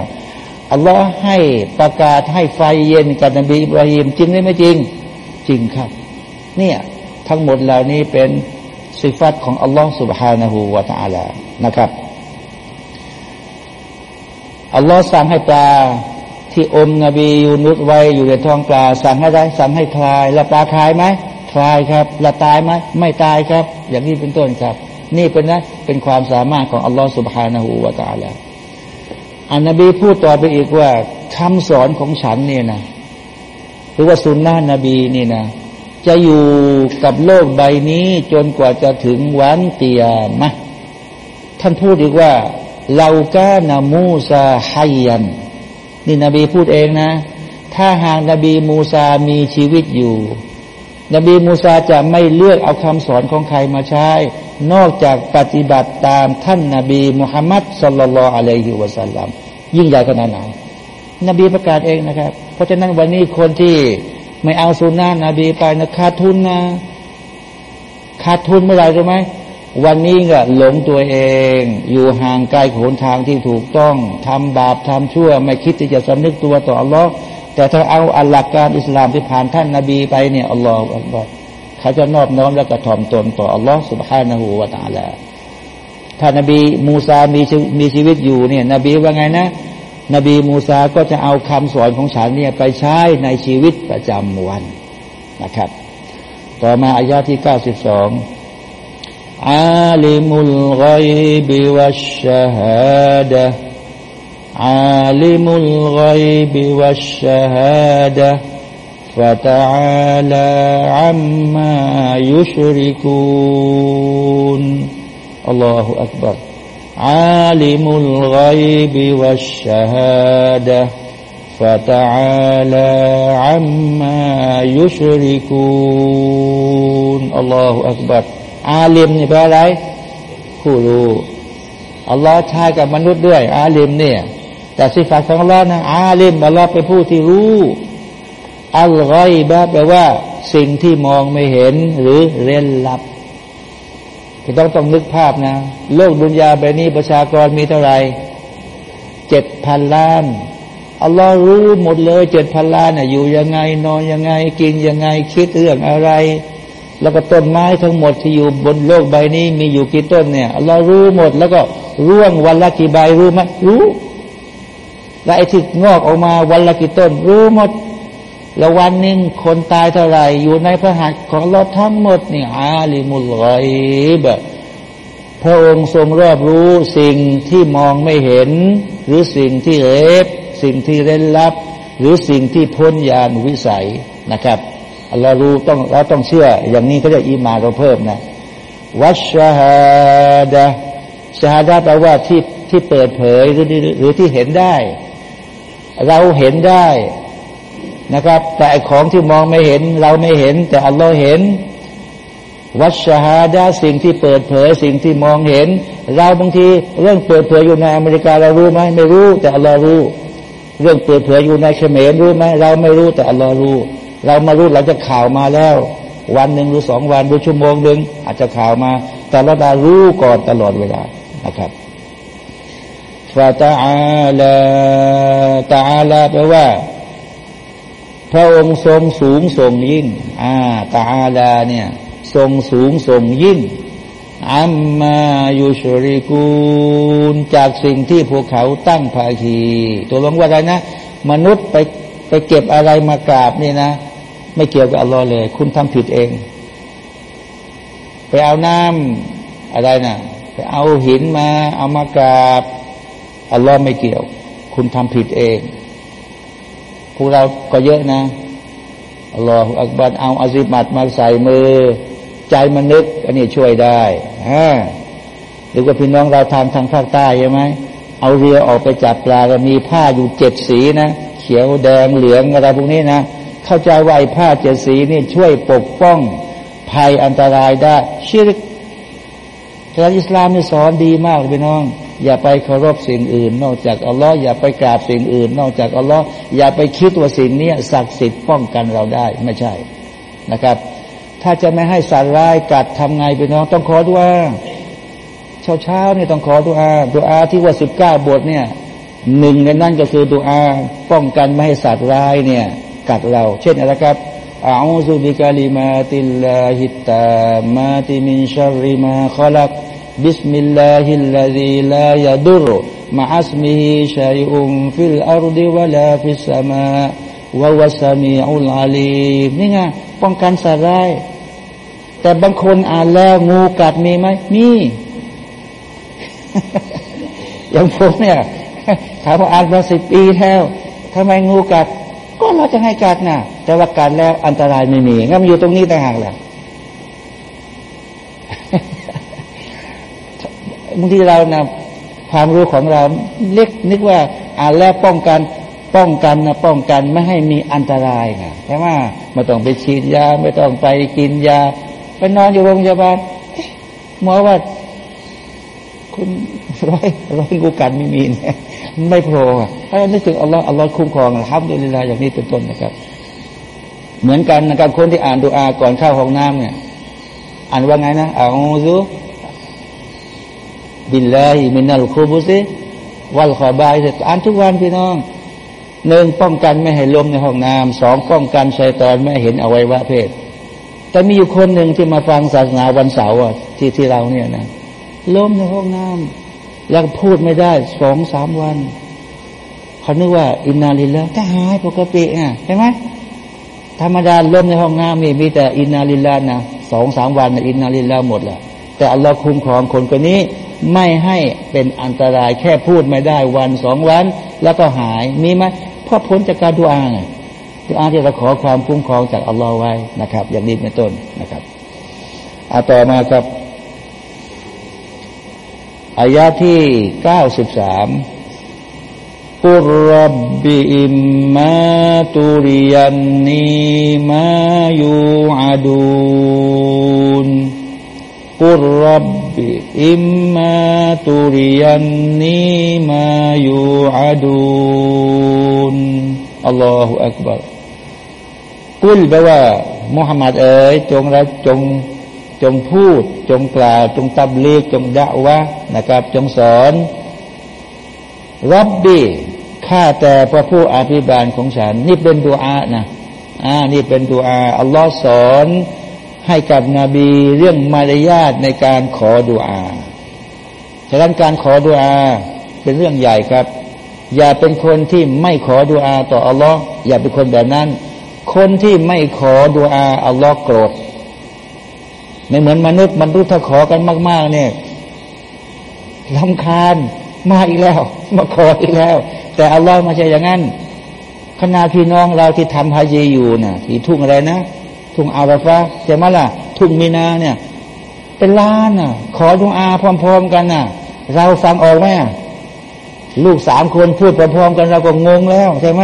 อัลลอฮ์ให้ประกาศให้ไฟเย็นกับนบีอิบราฮิมจริงหรือไม่จริง จริงครับ เนี่ยทั้งหมดเหล่านี้เป็นสิฟัตของอัลลอฮ์ سبحانه และ تعالى นะครับอัลลอฮ์สั่งให้ปลาที่อมนบียูนุสไว้อยู่ในท้องปลา สั่งให้ได้สั่งให้คลายแล้วปลาคลายไหมคลายครับแล้วตายไหมไม่ตายครับ อย่างนี้เป็นต้นครับ นี่เป็นนะเป็นความสามารถของอัลลอฮ์สุบฮานาหูวาตาและอันนบีพูดต่อไปอีกว่าคำสอนของฉันเนี่ยนะหรือว่าสุนนะนบีนี่นะจะอยู่กับโลกใบนี้จนกว่าจะถึงวันเตียมะท่านพูดอีกว่าเรากานามูซาไฮยัน นี่นบีพูดเองนะ ถ้าหากนบีมูซามีชีวิตอยู่ นบีมูซาจะไม่เลือกเอาคำสอนของใครมาใช้ นอกจากปฏิบัติตามท่านนาบีมุฮัมมัดสุลลัลอะลัยฮิวะสัลลัมยิ่งใหญ่ขนาดไหนนบีประกาศเองนะครับ เพราะฉะนั้นวันนี้คนที่ไม่เอาสุนนะนบีไปนะขาดทุนนะขาดทุนเมื่อไหร่รู้ไหมวันนี้ก็หลงตัวเอง อยู่ห่างไกลขนทางที่ถูกต้องทำบาปทำชั่ว ไม่คิดที่จะสำนึกตัวต่ออัลลอฮ์แต่ถ้าเอาอัลลักการอิสลามที่ผ่านท่านนาบีไปเนี่ยอัลลอฮ์อัลลอฮ์ เขาจะนอบน้อมและกระถ่อมตนต่ออัลลอฮฺสุบฮานาหูวาตาลาถ้านบีมูซามีมีชีวิตอยู่เนี่ย นบีว่าไงนะ นบีมูซาก็จะเอาคำสอนของฉันเนี่ยไปใช้ในชีวิตประจำวันนะครับ ต่อมาอายาที่92อาลิมุลกอยบิวัชฮะดะอาลิมุลกอยบิวัชฮะดะ فتعالى عما يشركون الله أكبر عالم الغيب والشهادة فتعالى عما يشركون الله أكبر อาลิมนี่แปลอะไรผู้รู้อัลลอฮ์ใช้กับมนุษย์ด้วย อาลิมเนี่ย แต่สิฟัตของอัลลอฮ์นะอาลิมอัลลอฮ์เป็นผู้ที่รู้ อัลกอยบะแปลว่า สิ่งที่มองไม่เห็น หรือเร้นลับที่ต้องต้องนึกภาพนะ โลกดุนยาใบนี้ประชากรมีเท่าไหร่เจ็ดพันล้านอัลลอฮ์รู้หมดเลยเจ็ดพันล้านน่ยอยู่ยังไง นอนยังไง กินยังไง คิดเรื่องอะไร แล้วก็ต้นไม้ทั้งหมดที่อยู่บนโลกใบนี้มีอยู่กี่ต้นเนี่ยเรารู้หมด แล้วก็ร่วงวันละกี่ใบรู้ไหมรู้และไอ้ที่งอกออกมาวันละกี่ต้น รู้หมด แล้ววันหนึ่งคนตายเท่าไหร่ อยู่ในพระหัตถ์ของเราทั้งหมดนี่อาลิมุลลอยแบบพระองค์ทรงรอบรู้สิ่งที่มองไม่เห็น หรือสิ่งที่เล็บสิ่งที่เร้นลับ หรือสิ่งที่พ้นญาณวิสัยนะครับอัลลอฮ์รู้ต้องเราต้องเชื่อ อย่างนี้ก็จะอีมาเราเพิ่มนะวัชฮาดะชาดาแปลว่าที่ที่เปิดเผยหรือหรือที่เห็นได้ เราเห็นได้ นะครับ แต่ของที่มองไม่เห็น เราไม่เห็น แต่อัลลอฮ์เห็น วัชฮาดาสิ่งที่เปิดเผยสิ่งที่มองเห็น เราบางทีเรื่องเปิดเผยอยู่ในอเมริกาเรารู้ไหมไม่รู้ แต่อัลลอฮ์รู้ เรื่องเปิดเผยอยู่ในเขมรรู้ไหมเราไม่รู้แต่อัลลอฮ์รู้ เรามารู้เราจะข่าวมาแล้ว วันหนึ่งหรือสองวันหรือชั่วโมงหนึ่งอาจจะข่าวมา แต่เราได้รู้ก่อนตลอดเวลานะครับฟาตาอาลาตาอาลาแปลว่า พระองค์ทรงสูงทรงยิ่งอ่าตาอาลาเนี่ย ทรงสูงทรงยิ่งอัมมายุชริกูลจากสิ่งที่พวกเขาตั้งภาคี ตัวลงว่าอะไรนะ มนุษย์ไปไปเก็บอะไรมากราบนี่นะ ไม่เกี่ยวกับอัลลอฮ์เลย คุณทำผิดเอง ไปเอาน้ำอะไรนะไปเอาหินมา เอามากราบอัลลอฮ์ไม่เกี่ยว คุณทำผิดเอง พวกเราก็เยอะนะอัลลอฮฺอักบัรเอาอาซิมัดมาใส่มือ ใจมันนึก อันนี้ช่วยได้ฮะหรือว่าพี่น้องเราทางทางภาคใต้ใช่ไหมเอาเรือออกไปจับปลาก็มีผ้าอยู่เจ็ดสีนะ เขียวแดงเหลืองอะไรพวกนี้นะ เข้าใจว่าไอ้ผ้าเจ็ดสีนี่ช่วยปกป้องภัยอันตรายได้ชิริกการอิสลามนี่สอนดีมากพี่น้อง อย่าไปเคารพสิ่งอื่น นอกจากอัลลอฮ์อย่าไปกราบสิ่งอื่น นอกจากอัลลอฮ์อย่าไปคิดว่าสิ่งนี้ศักดิ์สิทธิ์ป้องกันเราได้ไม่ใช่นะครับ ถ้าจะไม่ให้สัตว์ร้ายกัดทำไงไปน้องต้องขอดุอาเช้าเช้านี่ต้องขอดุอาดุอาที่ว่าสิบเก้าบทเนี่ยหนึ่งในนั้นก็คือดุอาป้องกันไม่ให้สัตว์ร้ายเนี่ยกัดเรา เช่นอะไรครับอาอูซุบิกาลิมาติลลาฮิตามาติมินชาริมาขลัการ์ดิวะลาฟิสสมาวะวะสามีอุลอาลีมนี่ไงป้องกันสัตว์ร้ายแต่บางคนอ่านแล้วงูกัดมีไหมมีอย่างผมเนี่ยถามว่าอ่านมาสิบปีแล้วทำไมงูกัด ก็เราจะให้กัดนะแต่ว่ากัดแล้วอันตรายไม่มีงั้นมันอยู่ตรงนี้ต่างหากแหละ บางทีเรานะความรู้ของเราเล็กนึกว่าอ่านแล้วป้องกันป้องกันนะป้องกันไม่ให้มีอันตรายไงใช่ไหมไม่ต้องไปฉีดยาไม่ต้องไปกินยา ไปนอนอยู่โรงพยาบาลหมอว่า คุณร้อยร้อยกูกันไม่มีเนี่ยไม่พอถ้านึกถึงอัลลอฮ์อัลลอฮ์คุ้มครองครับดูลีลาอย่างนี้เป็นต้นนะครับ เหมือนกันนะครับคนที่อ่านดูอาก่อนเข้าห้องน้ำเนี่ย อ่านว่าไงนะอาอูซุ บิลลาฮิมินัลคูบุซิวัลขอบายอ่านทุกวันพี่น้องหนึ่งป้องกันไม่ให้ลมในห้องน้ำสองป้องกันชัยตอนไม่เห็นอวัยวะเพศ แต่มีอยู่คนหนึ่งที่มาฟังศาสนาวันเสาร์ที่ที่เราเนี่ยนะล้มในห้องน้ำแล้วพูดไม่ได้สองสามวันเขานึกว่า อินนาลิลละก็หายปกติอะใช่ไหมธรรมดาล้มในห้องน้ำนี่มีแต่อินนาลิลละนะสองสามวันอินนาลิลละหมดแหละแต่อัลลอฮ์คุ้มครองคนคนนี้ ไม่ให้เป็นอันตรายแค่พูดไม่ได้วันสองวัน แล้วก็หายมีไหมเพราะพ้นจากการดูอางดูอาที่เราขอความคุ้มครองจากอัลลอฮ์ไว้นะครับ อย่างนี้เป็นต้นนะครับอาต่อมาครับอายาที่เก้าสิบสามกุรบบิอิมมาตุริยันนีมายูอาดูนกุรบบ อิมมาตุริยันนีมายูอาดูนอัลลอฮฺอักบารกุลแปลว่ามุฮัมมัดเอ๋ยจงรัจงจงพูด จงกล่าวจงตับเลีกจงด่าวะนะครับ จงสอนรับบีข้าแต่พระผู้อภิบาลของฉัน นี่เป็นดูอานะอ่านี่เป็นดูอาอัลลอฮ์สอน ให้กับนบีเรื่องมารยาทในการขอดุอาฉะนั้นการขอดุอาเป็นเรื่องใหญ่ครับ อย่าเป็นคนที่ไม่ขอดุอาต่ออัลลอฮ์อย่าเป็นคนแบบนั้น คนที่ไม่ขอดุอาอัลลอฮ์โกรธไม่เหมือนมนุษย์มนุษย์ถ้าขอกันมาก ๆ เนี่ยลำคาญมาอีกแล้ว มาขออีกแล้ว แต่อัลลอฮ์มาใช่อย่างนั้นขณะพี่น้องเราที่ทำฮาจีอยู่นะ่ะที่ทุ่งอะไรนะ ทุ่งอาราฟะใช่ไหมล่ะ ทุ่งมีนาเนี่ย เป็นล้านน่ะ ขอดุอาพร้อมๆกันน่ะ เราฟังออกไหมลูกสามคนพูดพร้อมๆกันเราก็งงแล้วใช่ไหม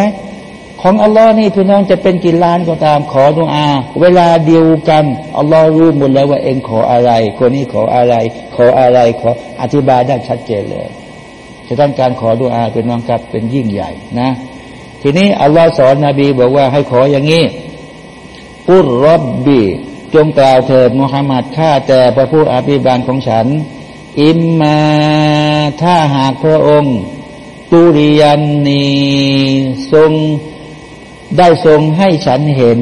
ของอัลลอฮ์นี่พี่น้องจะเป็นกี่ล้านก็ตามขอดุอา เวลาเดียวกันอัลลอฮ์รู้หมดแล้วว่าเองขออะไร คนนี้ขออะไร ขออะไรขออธิบายได้ชัดเจนเลยจะต้องการขอดุอาเป็นน้องกับเป็นยิ่งใหญ่นะ ทีนี้อัลลอฮ์สอนนบีบอกว่าให้ขออย่างนี้ อุรรบบีจงกล่าวเถิดมุฮัมมัดข้าแต่พระผู้อภิบาลของฉัน อิมมาถ้าหากพระองค์ตุริยันนีทรงได้ทรงให้ฉันเห็น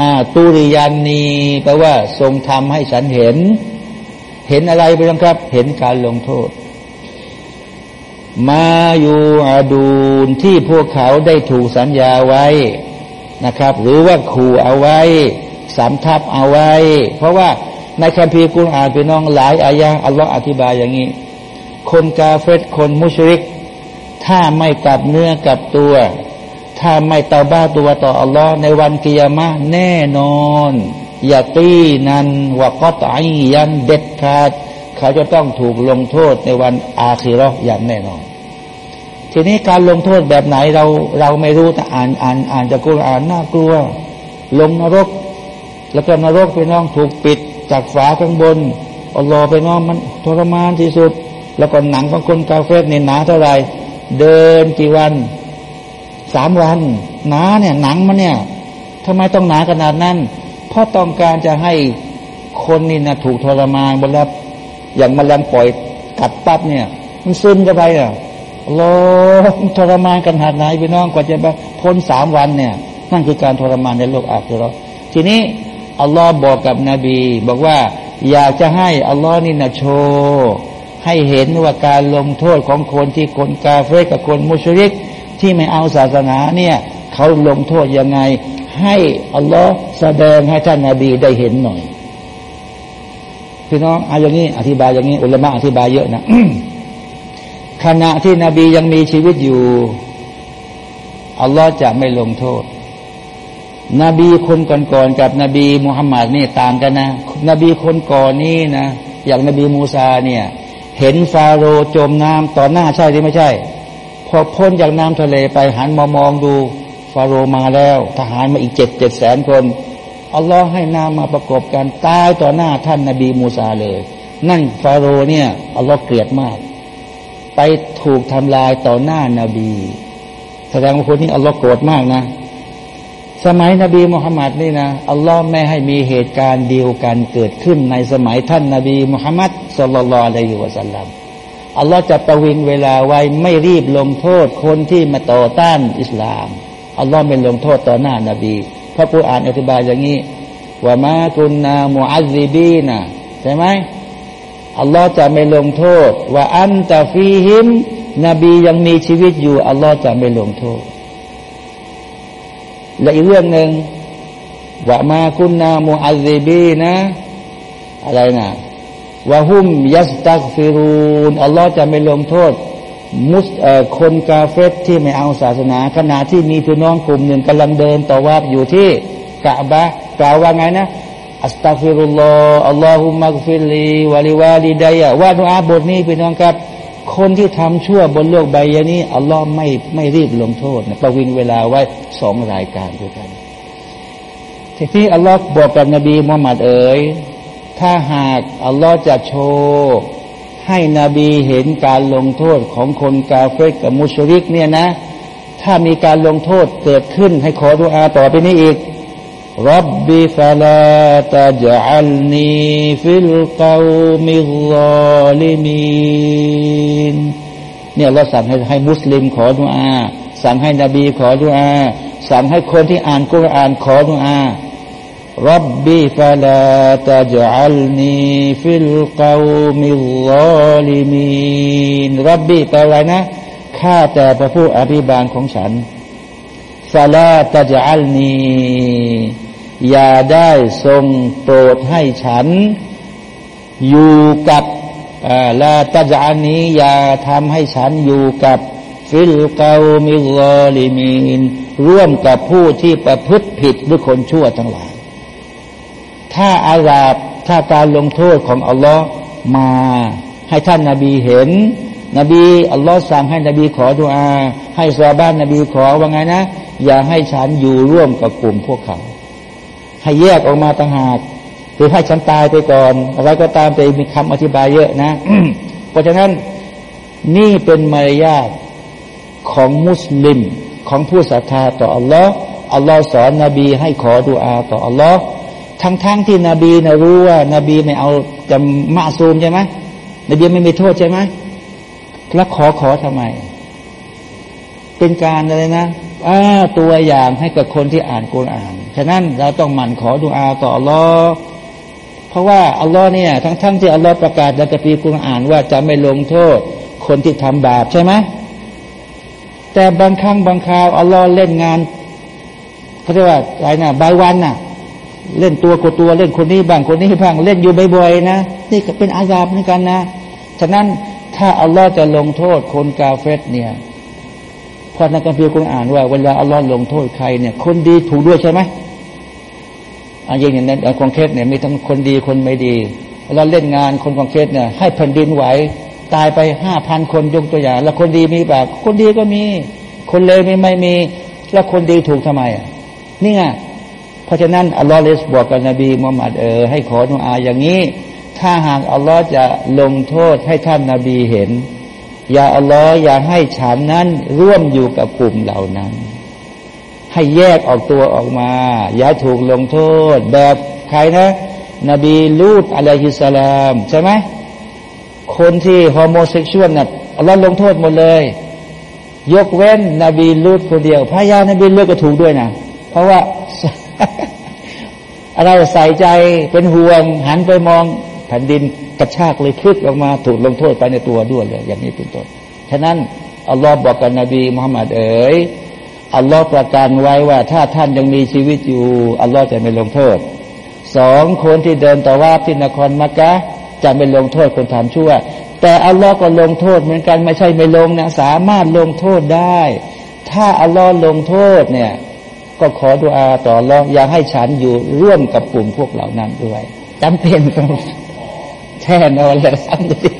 อาตุริยันนีแปลว่าทรงทำให้ฉันเห็น เห็นอะไรไปบ้างครับ เห็นการลงโทษ มาอยู่อาดูนที่พวกเขาได้ถูกสัญญาไว้ นะครับ หรือว่าขู่เอาไว้สามทับเอาไว้ เพราะว่าในคัมภีร์กุรอานพี่น้องหลายอายะอัลลอฮฺอธิบายอย่างนี้ คนกาเฟตคนมุชริก ถ้าไม่กลับเนื้อกลับตัว ถ้าไม่ตาบ้าตัวต่ออัลลอฮ์ในวันกิยามะแน่นอนอย่าตีนันว่าก็ตายยันเด็ดขาด เขาจะต้องถูกลงโทษในวันอาคิรออย่างแน่นอน ทีนี้การลงโทษแบบไหนเราเราไม่รู้แต่อ่านอ่านอ่านจากกุรอานน่ากลัว ลงนรก แล้วก็นรกไปน้องถูกปิดจากฝาข้างบนอัลลอฮ์ไปน้องมันทรมานที่สุด แล้วก็หนังของคนกาเฟสในหนาเท่าไหร่เดินกี่วันสามวันหนาเนี่ยหนังมันเนี่ยทำไมต้องหนาขนาดนั้น เพราะต้องการจะให้คนนี่นะถูกทรมานบนแล้วอย่างมแมลงปล่อยกัดปั๊บเนี่ย มันซึมกันไปอะ รอทรมานกันขนาดไหนพี่น้องกว่าจะพ้นสามวันเนี่ย นั่นคือการทรมานในโลกอาคีรอทีนี้อัลลอฮ์บอกกับนบี บอกว่า อยากจะให้อัลลอฮ์นี่นะโชว์ให้เห็นว่าการลงโทษของคนที่คนกาเฟรกับคนมุชริก ที่ไม่เอาศาสนาเนี่ยเขาลงโทษยังไง ให้อัลลอฮ์แสดงให้ท่านนาบีได้เห็นหน่อย พี่น้องเอาอย่างนี้อธิบายอย่างนี้ อุลามะอธิบายเยอะนะ ขณะที่นบียังมีชีวิตอยู่ อัลลอฮ์จะไม่ลงโทษ นบีคนก่อนๆกับนบีมุฮัมมัดนี่ต่างกันนะ นบีคนก่อนนี่นะ อย่างนบีมูซาเนี่ย เห็นฟาโรห์จมน้ำต่อหน้าใช่หรือไม่ใช่ พอพ้นจากน้ำทะเลไปหันมามองดูฟาโรห์มาแล้ว ทหารมาอีกเจ็ดเจ็ดแสนคนอัลลอฮ์ให้น้ำมาประกบกันตายต่อหน้าท่านนบีมูซาเลย นั่นฟาโรห์เนี่ยอัลลอฮ์เกลียดมาก ไปถูกทำลายต่อหน้านาบี แสดงว่าคนนี้อัลลอฮ์โกรธมากนะ สมัยนบีมุฮัมมัดนี่นะอัลลอฮ์ไม่ให้มีเหตุการณ์เดียวกันเกิดขึ้นในสมัยท่านนบีมุฮัมมัดสุลลัลอะลัยฮิวะสัลลัมอัลลอฮ์จะประวิงเวลาไว้ไม่รีบลงโทษคนที่มาต่อต้านอิสลามอัลลอฮ์ไม่ลงโทษต่อหน้านาบีพระผู้อ่านอธิบายอย่างนี้ว่ามากุนนามูอัซซิบีนะใช่ไหม อัลลอฮ์จะไม่ลงโทษ ว่าอันตะฟีหิม นบียังมีชีวิตอยู่ อัลลอฮ์จะไม่ลงโทษ และอีกเรื่องหนึ่งว่ามาคุณนามูอัลซีบีนะ อะไรนะว่าหุมยัสตักฟิรูนอัลลอฮ์จะไม่ลงโทษ มุสคนกาเฟตที่ไม่เอาศาสนา ขณะที่มีพี่น้องกลุ่มหนึ่งกำลังเดินต่อว่าอยู่ที่กะบะกล่าวว่าไงนะ อัสตัฟิรุลลอฮ์อัลลอฮุมักฟิลีวาลิวาลิดายะว่าดุอาบทนี้พี่น้องครับ คนที่ทำชั่วบนโลกใบนี้อัลลอฮ์ไม่ไม่รีบลงโทษนะประวิงเวลาไว้สองรายการด้วยกันทีที่อัลลอฮ์บอกกับนบีมุฮัมมัดเอ๋ยถ้าหากอัลลอฮ์จะโชว์ให้นบีเห็นการลงโทษของคนกาเฟกกับมุชริกเนี่ยนะ ถ้ามีการลงโทษเกิดขึ้นให้ขอดุอาต่อไปนี้อีก รับบิฟลาตาจัลนีฟิลกาวالظالمين เนี่ยเราสั่งให้ให้มุสลิมขอดุอาสั่งให้นบีขอดุอาสั่งให้คนที่อ่านกุรอานขอดุอาرب فلا تجعلني في القوم الظالمين رب แปลว่านะข้าแต่พระผู้อภิบาลของฉันفلا تجعلني อย่าได้ทรงโปรดให้ฉัน อยู่กับ لا تجعلني อย่าทำให้ฉันอยู่กับفي القوم الظالمين ร่วมกับผู้ที่ประพฤติผิดด้วยคนชั่วทั้งหลาย ถ้าอาซาบถ้าการลงโทษของอัลลอฮ์มาให้ท่านนาบีเห็น นบีอัลลอฮ์สั่งให้นบีขอดุอา ให้ซอฮาบะฮ์นบีขอว่าไงนะ อย่าให้ฉันอยู่ร่วมกับกลุ่มพวกเขา ให้แยกออกมาต่างหากหรือให้ฉันตายไปก่อน อะไรก็ตามแต่มีคำอธิบายเยอะนะ เพราะฉะนั้นนี่เป็นมารยาทของมุสลิมของผู้ศรัทธาต่ออัลลอฮ์อัลลอฮ์สอนนบีให้ขอดุอาต่ออัลลอฮ์ทั้งๆทที่นบีนะรู้ว่านบีไม่เอาจะมาซูมใช่ไหมนบีไม่มีโทษใช่ไหมแล้วขอขอทำไม เป็นการอะไรนะตัวอย่างให้กับคนที่อ่านกุรอาน ฉะนั้นเราต้องหมั่นขอดุอาต่ออัลลอฮ์เพราะว่าอัลลอฮ์เนี่ยทั้งๆทที่อัลลอฮ์ประกาศในกัมภีร์กุรอานว่าจะไม่ลงโทษ คนที่ทำบาปใช่ไหมแต่บางครั้งบางคราวอัลลอฮ์เล่นงานเขาเรียกว่าอะไรนะบายวันน่ะ เล่นตัวกตัวเล่นคนนี้บ้างคนนี้บ้างเล่นอยู่บ่อยๆนะนี่ก็เป็นอาญาเหมือนกันนะ ฉะนั้นถ้าอัลลอฮ์จะลงโทษคนกาเฟตเนี่ย พอในกัมภีร์คุณอ่านว่าเวลาอัลลอฮ์ลงโทษใครเนี่ย คนดีถูกด้วยใช่ไหมอันยิ่งอย่างนั้นคองเคสเนี่ยมีทั้งคนดีคนไม่ดีเราเล่นงานคนคองเคสเนี่ย ให้แผ่นดินไหวตายไปห้าพันคนยกตัวอย่าง แล้วคนดีมีแบบคนดีก็มี คนเลวไม่ไม่มี แล้วคนดีถูกทำไมอะนี่ไงเพราะฉะนั้นอัลลอฮ์เลสบอกกับนบีมุฮัมมัดเออให้ขอดุอาอย่างนี้ ถ้าหากอัลลอฮ์จะลงโทษให้ท่านนาบีเห็น อย่าอัลลอฮ์อย่าให้ฉันนั้นร่วมอยู่กับกลุ่มเหล่านั้น ให้แยกออกตัวออกมา อย่าถูกลงโทษ แบบใครนะ นบีลูดอะลัยฮิสสลามใช่ไหมคนที่ฮอร์โมนเซ็กชวลน่ะอัลลอฮ์ลงโทษหมดเลย ยกเว้นนบีลูดคนเดียวพระยานบีลูดก็ถูกด้วยนะ เพราะว่าอะไรใส่ใจเป็นห่วง หันไปมอง ผ่นดินกระชากเลยคึกออกมาถูกลงโทษไปในตัวด้วยเลย อย่างนี้เป็นต้นฉะนั้นอัลลอฮ์บอกกับนบีมุฮัมมัดเอ๋ยอัลลอฮ์ประกันไว้ว่า ถ้าท่านยังมีชีวิตอยู่อัลลอฮ์จะไม่ลงโทษสองคนที่เดินต่อว่าที่นครมักกะจะไม่ลงโทษคนทำชั่ว แต่อัลลอฮ์ก็ลงโทษเหมือนกันไม่ใช่ไม่ลงนะสามารถลงโทษได้ ถ้าอัลลอฮ์ลงโทษเนี่ย ก็ขอดุอาต่อรองอย่าให้ฉันอยู่ร่วมกับกลุ่มพวกเหล่านั้นด้วยจำเป็นต้อง นอนเลยสักที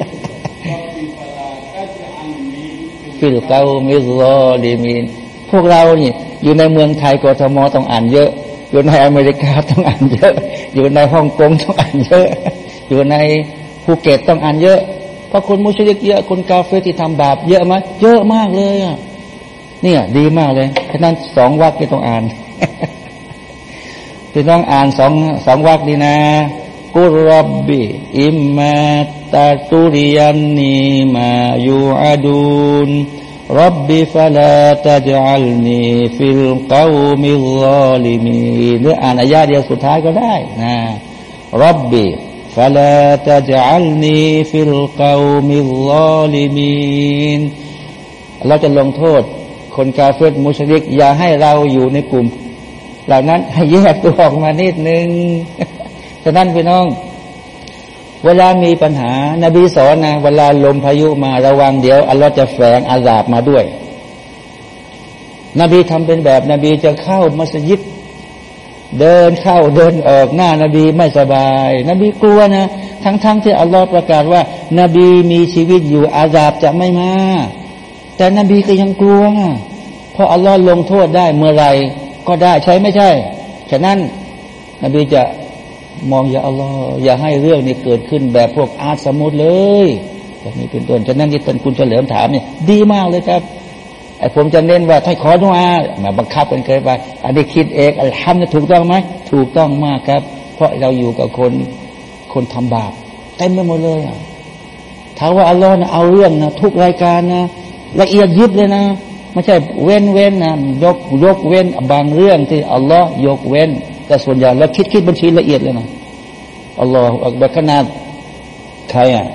في القوم الظالمين พวกเรานี่ อยู่ในเมืองไทยกทมต้องอ่านเยอะ อยู่ในอเมริกาต้องอ่านเยอะ อยู่ในฮ่องกงต้องอ่านเยอะ อยู่ในภูเก็ตต้องอ่านเยอะ เพราะคนมุสลิมเยอะ คนกาเฟรที่ทำบาปเยอะไหมเยอะมากเลยอะเนี่ยดีมากเลยฉะนั้นสองวรรคที่ต้องอ่านที่ต้องอ่านสองสองวรรคดีนะ قل رب إما تريني ما يوعدون رب فلا تجعلني في القوم الظالمين หรืออ่านอายาเดียวสุดท้ายก็ได้นะرب فلا تجعلني في القوم الظالمين เราจะลงโทษคนกาเฟรมุชริก อย่าให้เราอยู่ในกลุ่ม เหล่านั้นให้แยกตัวออกมานิดนึง ฉะนั้นพี่น้อง เวลามีปัญหานบีสอนนะเวลาลมพายุมาระวังเดี๋ยวอัลลอฮ์จะแฝงอาซาบมาด้วย นบีทำเป็นแบบนบีจะเข้ามัสยิด เดินเข้าเดินออกหน้านาบีไม่สบาย นบีกลัวนะทั้งๆทที่อัลลอฮ์ประกาศว่า นบีมีชีวิตอยู่อาซาบจะไม่มาแต่นบีก็ยังกลัว เพราะอัลลอฮ์ลงโทษได้เมื่อไรก็ได้ใช่ไม่ใช่ ฉะนั้นนบีจะ มองอย่าอัลลอฮ์อย่าให้เรื่องนี้เกิดขึ้นแบบพวกอาสมุดเลยแบบนี้เป็นต้นฉะนั้นที่ท่านคุณเฉลิมถามเนี่ยดีมากเลยครับไอ้ผมจะเน้นว่าถ้าขอดุอามาบังคับกันเคยไปอันนี้คิดเองอัลฮัมจะถูกต้องไหมถูกต้องมากครับ เพราะเราอยู่กับคนคนทำบาปเต็มไปหมดเลยถามว่าอัลลอฮ์นะเอาเรื่องนะทุกรายการนะ ละเอียดยิบเลยนะไม่ใช่เว้นเว้นนะยกยกเว้นบางเรื่องที่อัลลอฮ์ยกเว้น แต่ส่วนใหญ่เราคิดคิดบัญชีละเอียดเลยนะอัลลอฮ์อักบขนาดใครอะ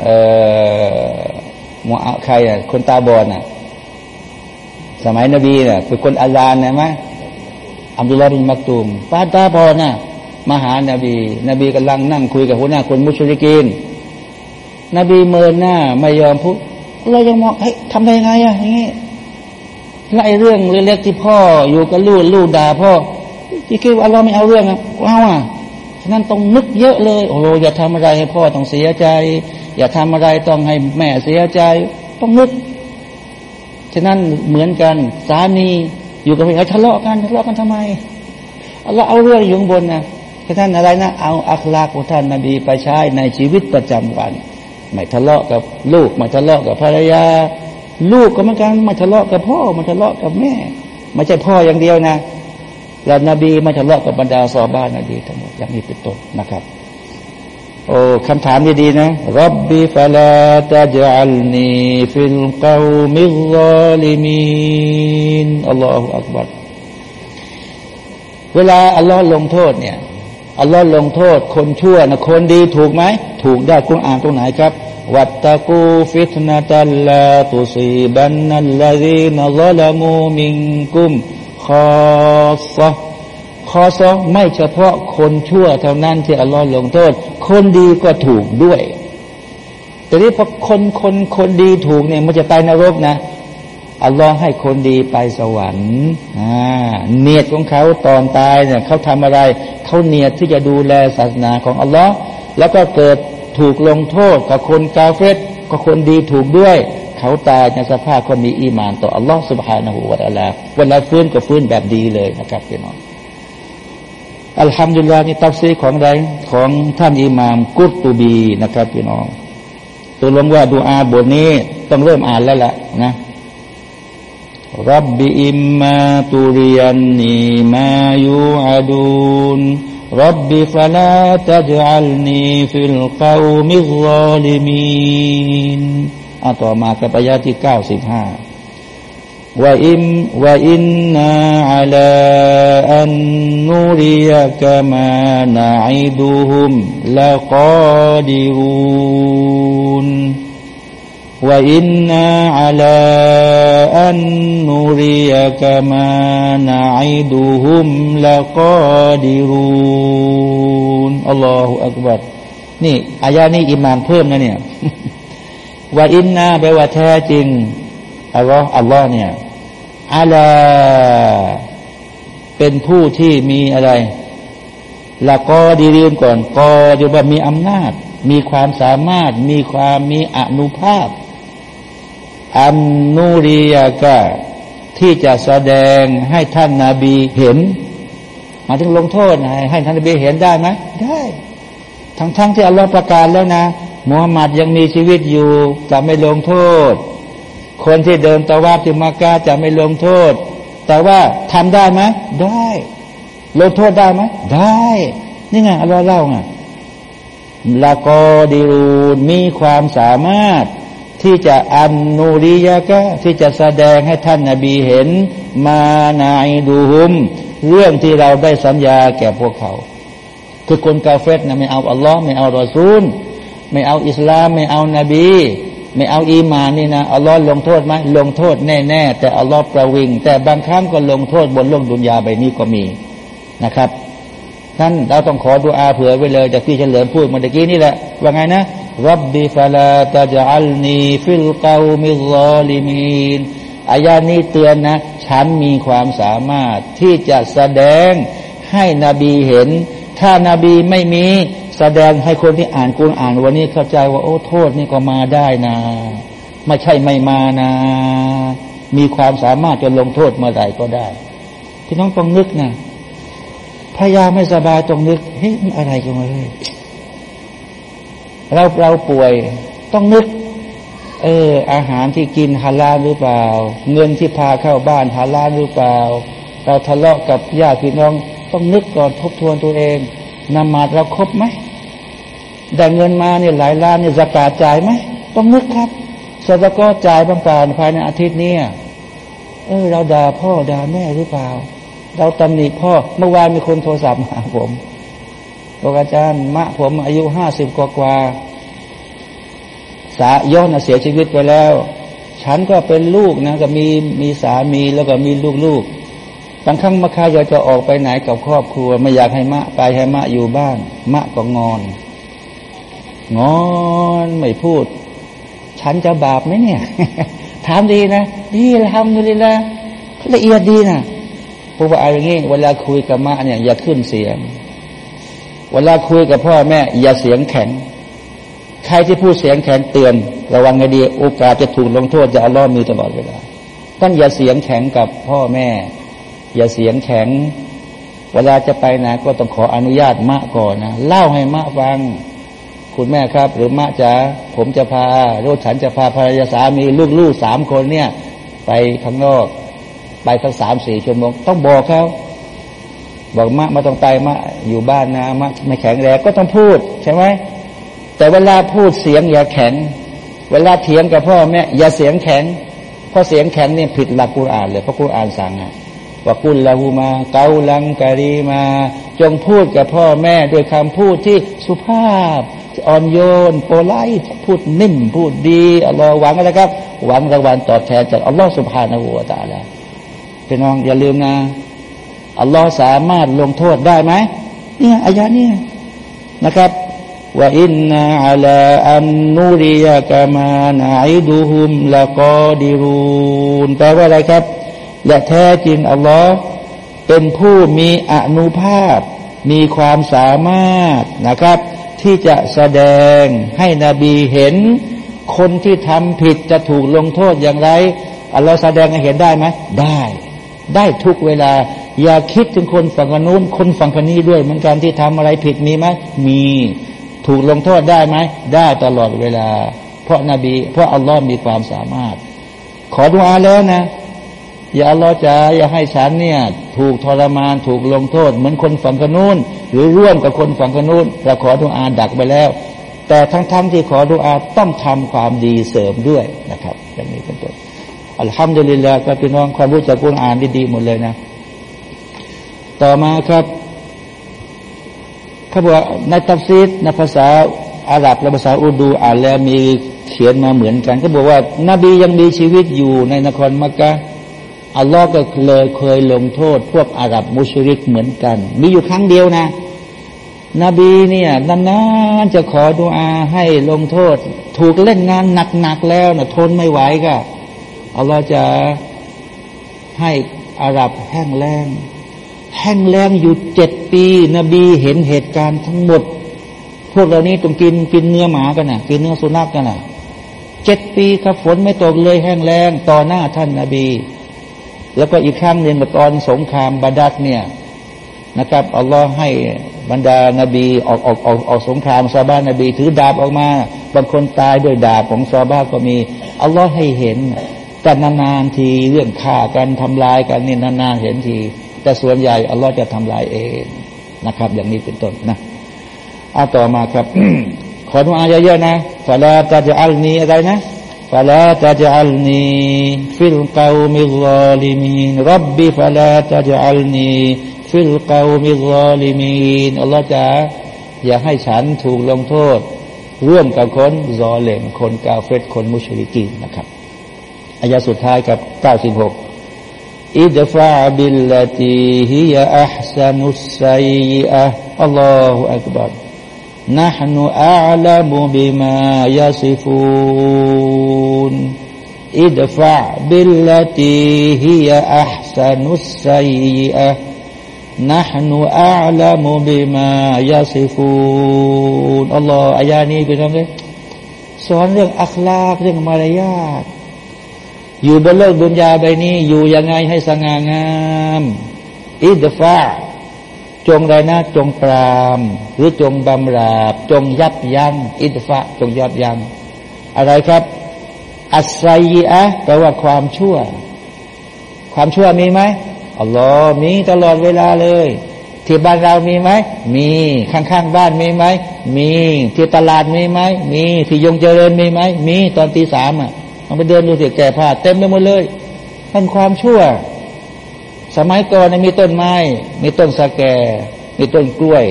เอ่อมัวใครอะคนตาบอดน่ะสมัยนบีเนี่ยเป็นคนอาจารย์นะไหมอับดุลลาบินมักตูมป้าตาบอดน่ะมาหานบี นบีกำลังนั่งคุยกับหัวหน้าคนมุชลิกิน นบีเมินหน้าไม่ยอมพูดเรายังมองเฮ้ยทำได้ไงอะอย่างนี้ไล่เรื่องเล็กๆที่พ่ออยู่กับลูกลูกด่าพ่อ ที่คิดว่าเราไม่เอาเรื่องอะเอาอะฉะนั้นต้องนึกเยอะเลย โอ้อย่าทำอะไรให้พ่อต้องเสียใจ อย่าทำอะไรต้องให้แม่เสียใจ ต้องนึก ฉะนั้นเหมือนกัน สามีอยู่กับเมียทะเลาะกันทะเลาะกันทำไมเราเอาเรื่องอยู่บนนะท่านอะไรนะ เอาอัคลาของท่านนบีไปใช้ในชีวิตประจำวัน ไม่ทะเลาะกับลูกไม่ทะเลาะกับภรรยา ลูกก็เหมือนกันไมาทะเลาะกับพ่อไมาทะเลาะกับแม่ไม่ใช่พ่ออย่างเดียวนะ แล้วนบีไมาทะเลาะกับบรรดาซอบ้านนบีทั้งหมดอย่างนี้เป็นต้นนะครับ โอ้คำถามดีๆนะรับบิฟลาตาจัลนีฟิลกาวมิลาลิมีนอัลลอฮฺอักบัรเวลาอัลลอฮ์ลงโทษเนี่ยอัลลอฮ์ลงโทษ คนชั่วนะคนดีถูกไหม ถูกได้คุณอ่านตรงไหนครับ วัตตะกูฟิตนาตัลลาตุซีบันนัลลาดีนัลลามูมิงกุม คอซะคอซะไม่เฉพาะคนชั่วเท่านั้นที่อัลลอฮ์ลงโทษ คนดีก็ถูกด้วย แต่นี้พอคนคนคนดีถูกเนี่ยมันจะไปนรกนะอัลลอฮ์ให้คนดีไปสวรรค์เนียดของเขาตอนตายเนี่ยเขาทำอะไร เขาเนียดที่จะดูแลศาสนาของอัลลอฮ์แล้วก็เกิดถูกลงโทษกับคนกาเฟตก็คนดีถูกด้วย เขาตายในสภาพคนมีอีมานต่ออัลลอฮ์سبحانه وتعالىเวลาฟื้นก็ฟื้นแบบดีเลยนะครับพี่น้องالحمد للهนี่ตัฟซีรของใดของท่านอิหม่ามกุรตูบีนะครับพี่น้องตกลงว่าดุอาบทนี้ต้องเริ่มอ่านแล้วล่ะนะرب إما تريني ما يوعدون رب فلا تجعلني في القوم الظالمين อ่ต่อมากับอายะที่เก้าสิบห้าوإن وإنا على أن نريك ما نعدهم لقادرون وإنا على أن نريك ماนาอิดูฮุมละกอดิรุนอัลลอฮฺอักบัดนี่อายานี้อิมานเพิ่มนะเนี่ย ว่าอินนาแปลว่าแท้จริงอัลลอฮ์อัลลอฮ์เนี่ยอาลาเป็นผู้ที่มีอะไรละกอดีเรียนก่อนกอจะว่ามีอำนาจ มีความสามารถ มีความมีอนุภาพอันนูรียากะที่จะแสดงให้ท่านนาบีเห็น มาถึงลงโทษนะให้ท่านนาบีเห็นได้ไหมได้ ทั้งๆทที่อัลลอฮฺประกาศแล้วนะ มุฮัมหมัดยังมีชีวิตอยู่จะไม่ลงโทษ คนที่เดินตะวาบที่มากาจะไม่ลงโทษ แต่ว่าทำได้ไหมได้ ลงโทษได้ไหมได้ นี่ไงอัลลอฮฺเล่าไงละกอดีรูนมีความสามารถที่จะอันนูริยะกะที่จะแสดงให้ท่านนาบีเห็น มานายดูหุม เรื่องที่เราได้สัญญาแก่พวกเขา คือคนกาเฟตนะไม่เอาอัลลอฮ์ไม่เอารอซูล ไม่เอาอิสลามไม่เอานาบี ไม่เอาอีมานนี่นะอัลลอฮ์ลงโทษไหมลงโทษแน่ๆแต่อัลลอฮ์ประวิง แต่บางครั้งก็ลงโทษบนโลกดุนยาใบนี้ก็มีนะครับท่านเราต้องขอดุอาเผื่อไว้เลยจากที่เฉลิมพูดเมื่อกี้นี่แหละว่าไงนะرب فلا تجعلني في القوم الظالمينอายานี้เตือนนะ ฉันมีความสามารถที่จะแสดงให้นบีเห็น ถ้านบีไม่มี แสดงให้คนที่อ่านกุรอานวันนี้เข้าใจว่า โอ้โทษนี่ก็มาได้นะไม่ใช่ไม่มานะ มีความสามารถจะลงโทษเมื่อไหร่ก็ได้พี่น้องต้องนึกนะพยาไม่สบายตรงนึกเฮ้ยอะไรกันมาเลยเราเราป่วยต้องนึก เออ อาหารที่กินฮาลาลหรือเปล่า เงินที่พาเข้าบ้านฮาลาลหรือเปล่า เราทะเลาะกับญาติพี่น้อง ต้องนึกก่อนทบทวนตัวเอง นมาดเราครบไหมได้เงินมาเนี่ยหลายล้านเนี่ยสกาดจ่ายไหมต้องนึกครับสตก็จ่ายบางป่านภายในอาทิตย์นี้เออเราด่าพ่อด่าแม่หรือเปล่า เราตำหนิพ่อเมื่อวานมีคนโทรศัพท์มาผมบอกอาจารย์มะผมอายุห้าสิบกว่ากว่าสาย้อนเสียชีวิตไปแล้ว ฉันก็เป็นลูกนะก็มีมีสามีแล้วก็มีลูกๆ บางครั้งมะคาอยากจะออกไปไหนกับครอบครัว ไม่อยากให้มะไปให้มะอยู่บ้านมะก็งอน งอนไม่พูด ฉันจะบาปไหมเนี่ย ถามดีนะดีทำดูดีละละเอียดดีนะพวกว่าอะไรเงี้เวลาคุยกับมะเนี่ย อย่าขึ้นเสียง เวลาคุยกับพ่อแม่ อย่าเสียงแข็ง ใครที่พูดเสียงแข็งเตือน ระวังให้ดีโอกาสจะถูกลงโทษจะเอาล้อมีตลอดเวลาท่านอย่าเสียงแข็งกับพ่อแม่ อย่าเสียงแข็ง เวลาจะไปนะก็ต้องขออนุญาตมะก่อนนะเล่าให้มะฟัง คุณแม่ครับ หรือมะจะผมจะพาโรถฉันจะพาภรรยาสามีลูกๆสามคนเนี่ย ไปข้างนอก ไปสักสามสี่ชั่วโมง ต้องบอกเขาบอกมะมาต้องไปมะอยู่บ้านนะมะไม่แข็งแรงก็ต้องพูดใช่ไหมแต่เวลาพูดเสียงอย่าแข็ง เวลาเถียงกับพ่อแม่อย่าเสียงแข็งเพราะเสียงแข็งเนี่ยผิดหลักกุรอานเลยเพราะกุรอานสั่งอะ ว่ากุลละหูมาเกาลังการีมา จงพูดกับพ่อแม่ด้วยคำพูดที่สุภาพอ่อนโยนโปรไลท์พูดนิ่ม พูดดีอัลลอฮ์หวังอะไรครับ หวังรางวัลตอบแทนจากอัลลอฮ์สุภาณหัวตาละพี่น้องอย่าลืมนะอัลลอฮ์สามารถลงโทษได้ไหมเนี่ยอายะเนี่ยนะครับว่าอินนาอัลาอันนูริยกามานาอิดูฮุมละกอดิรูนแปลว่าอะไรครับ และแท้จริงอัลลอฮ์เป็นผู้มีอนุภาพ มีความสามารถนะครับ ที่จะแสดงให้นบีเห็น คนที่ทำผิดจะถูกลงโทษอย่างไรอัลลอฮ์แสดงให้เห็นได้ไหมได้ ได้ทุกเวลา อย่าคิดถึงคนฝั่งนู้นคนฝั่งคนนี้ด้วยเหมือนกันที่ทำอะไรผิดมีไหมมีถูกลงโทษได้ไหมได้ตลอดเวลา เพราะนาบี เพราะอัลลอฮ์มีความสามารถ ขอดุอาแล้วนะ อย่าลลอฮ์จะอย่าให้ฉันเนี่ย ถูกทรมานถูกลงโทษ เหมือนคนฝั่งขนูนหรือร่วมกับคนฝั่งขนูนเราขอดุอาดักไปแล้ว แต่ทั้งๆทที่ขอดุอาต้องทำความดีเสริมด้วยนะครับอย่างนี้เป็นต้นอัลฮัมดุลิลลาห์ก็พี่น้องความรู้จักกุรอานดีๆหมดเลยนะ ต่อมาครับเขาบอกในตัฟซีรในภาษาอาหรับและภาษาอูรดูอ่านแล้วมีเขียนมาเหมือนกันเขาบอกว่านบียังมีชีวิตอยู่ในนครมักกะ อัลลอฮ์ก็เลยเคยลงโทษ พวกอาหรับมุชริกเหมือนกัน มีอยู่ครั้งเดียวนะ นบีเนี่ยนานๆจะขอดุอาให้ลงโทษ ถูกเล่นงานหนักๆแล้วนะทนไม่ไหวก็อัลลอฮ์จะให้อาหรับแห้งแล้งแห้งแล้งอยู่เจ็ดปี นบีเห็นเหตุการณ์ทั้งหมด พวกเรานี้ต้องกินกินเนื้อหมากันนะกินเนื้อสุนัขกันนะเจ็ดปีครับฝนไม่ตกเลยแห้งแล้งต่อหน้าท่านนาบี แล้วก็อีกครั้งหนึ่งตอนสงครามบาดัดเนี่ยนะครับอัลลอฮ์ให้บรรดานาบีออกออกออกออกสงครามซาบ้านนบี ถือดาบออกมา บางคนตายด้วยดาบของซาบ้าก็มีอัลลอฮ์ให้เห็น แต่นานๆทีเรื่องฆ่ากันทำลายกันนี่นานๆเห็นที แต่ส่วนใหญ่อัลลอฮ์จะทำลายเองนะครับ อย่างนี้เป็นต้นนะเอาต่อมาครับ ขอทุอาเยอะๆนะฟาลาตาจะอัลนีอะไรนะ ฟาลาตาจะอัลนีฟิลกาวมิรอลิมีนรับบิฟาลาตาจะอัลนีฟิลกาวมิรอลิมีนอัลลอฮ์จะอย่าให้ฉันถูกลงโทษ ร่วมกับคนรอเลมคนกาเฟตคนมุชริกีนะครับอายะสุดท้ายกับ96 ادفع بالتي هي أحسن السيئة الله أكبر نحن أعلم بما يصفون ادفع بالتي هي أحسن السيئة نحن أعلم بما يصفون الله อายานี้พี่น้องเลยสอนเรื่องอัคลากเรื่องมารยาทอยู่บนโลกดุนยาใบนี้ อยู่ยังไงให้สง่างาม อิดฟา จงไรนะจงปรามหรือจงบำราบ จงยับยัง้งอิดฟาจงยับยัง้งอะไรครับ อัศยีอะแปลว่าความชั่ว ความชั่วมีไหมอัลลอฮ์มีตลอดเวลาเลย ที่บ้านเรามีไหมมีข้างๆบ้านมีไหมมีที่ตลาดมีไหมมีที่ยงเจริญมีไหมมีตอนตีสามอะองไปเดินดูสิแก่ผ้าเต็มไปหมดเลยท่นความชั่ว สมัยก่อนมีต้นไม้ มีต้นสะแก มีต้นกล้วย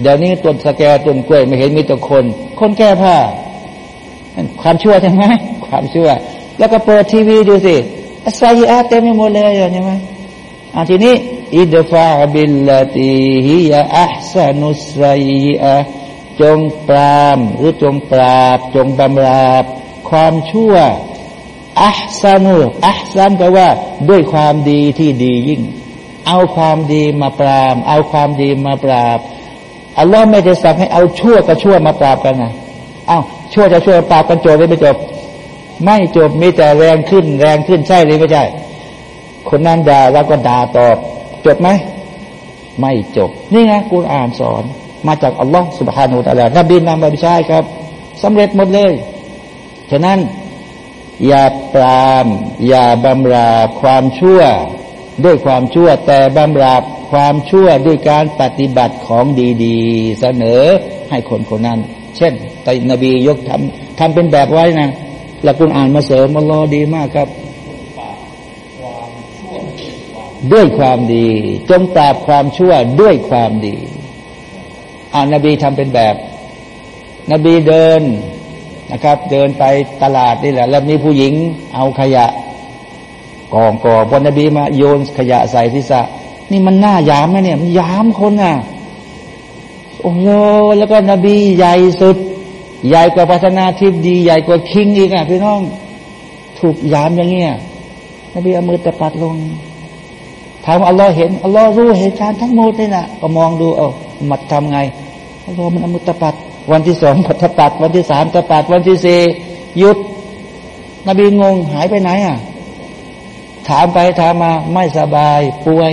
เดี๋ยวนี้ต้นสะแกต้นกล้วยไม่เห็นมีแต่คน คนแก้ผ้า ความชั่วใช่ไหมความชั่ว แล้วก็เปิดทีวีดูสิالسيئةเต็มไปหมดเลยใช่ไหมอ่าทีนี้ادفع بالتي هي أحسن السيئةจงปรามหรือจงปราบ จงปราบ ความชั่ว أحسن أحسنแปลว่า ด้วยความดีที่ดียิ่ง เอาความดีมาปราบ เอาความดีมาปราบอัลลอฮ์ไม่ได้สั่งให้เอาชั่วกับชั่วมาปราบกันนะเอาชั่วจะชั่วปราบกันจบได้ไม่จบ ไม่จบมีแต่แรงขึ้น แรงขึ้นใช่หรือไม่ใช่ คนนั้นด่าแล้วก็ด่าตอบ จบไหมไม่จบ นี่ไงกูอ่านสอน มาจากอัลลอฮ์สุบฮานุตะลานบีนำมาใช้ครับสำเร็จหมดเลย ฉะนั้น อย่าปรามอย่าบำราความชั่ว ด้วยความชั่วแต่บำราความชั่วด้วยการปฏิบัติของดีๆ เสนอให้คนคนนั้น เช่นแต่นบียกทำทำเป็นแบบไว้นะแล้วคุณอ่านมาเสริมอัลลอฮ์ดีมากครับ ด้วยความดี จงปราบความชั่วด้วยความดี อ่านนบีทำเป็นแบบ นบีเดิน นะครับ เดินไปตลาดนี่แหละ แล้วมีผู้หญิงเอาขยะกองกองพอนบีมาโยนขยะใส่ทิศะนี่มันน่ายามนะเนี่ย มันยามคนอะ โอ้โหแล้วก็นบีใหญ่สุด ใหญ่กว่าพัฒนาทิพดี ใหญ่กว่าคิงอีกอะพี่น้อง ถูกยามอย่างเงี้ยนบีเอามือตะปัดลงถามอัลลอฮ์เห็นอัลลอฮ์รู้เหตุการณ์ทั้งหมดเลยนะก็มองดูเอามัดทำไงอัลลอฮ์มันเอามือตะปัด วันที่สองตะปัด วันที่สามตะปัด วันที่สี่หยุด นบีงงหายไปไหนอะ ถามไปถามมาไม่สบาย ป่วย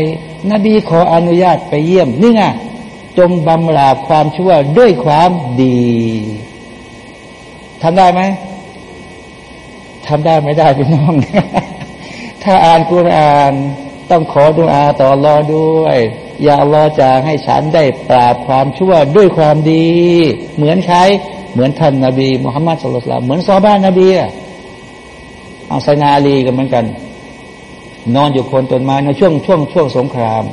นบีขออนุญาตไปเยี่ยม นี่ไงจงบำราบความชั่วด้วยความดีทำได้ไหมทำได้ไม่ได้พี่น้อง ถ้าอ่านกุรอาน ต้องขอดุอาต่อรอด้วย อย่ารอจะให้ฉันได้ปราบความชั่วด้วยความดี เหมือนใครเหมือนท่านนาบีมุฮัมมัดสุลตัลเหมือนซอบ้านนบีอะเอาไซนาลีกันเหมือนกัน นอนอยู่คนต้นไม้ในช่วงช่วงช่วงสงคราม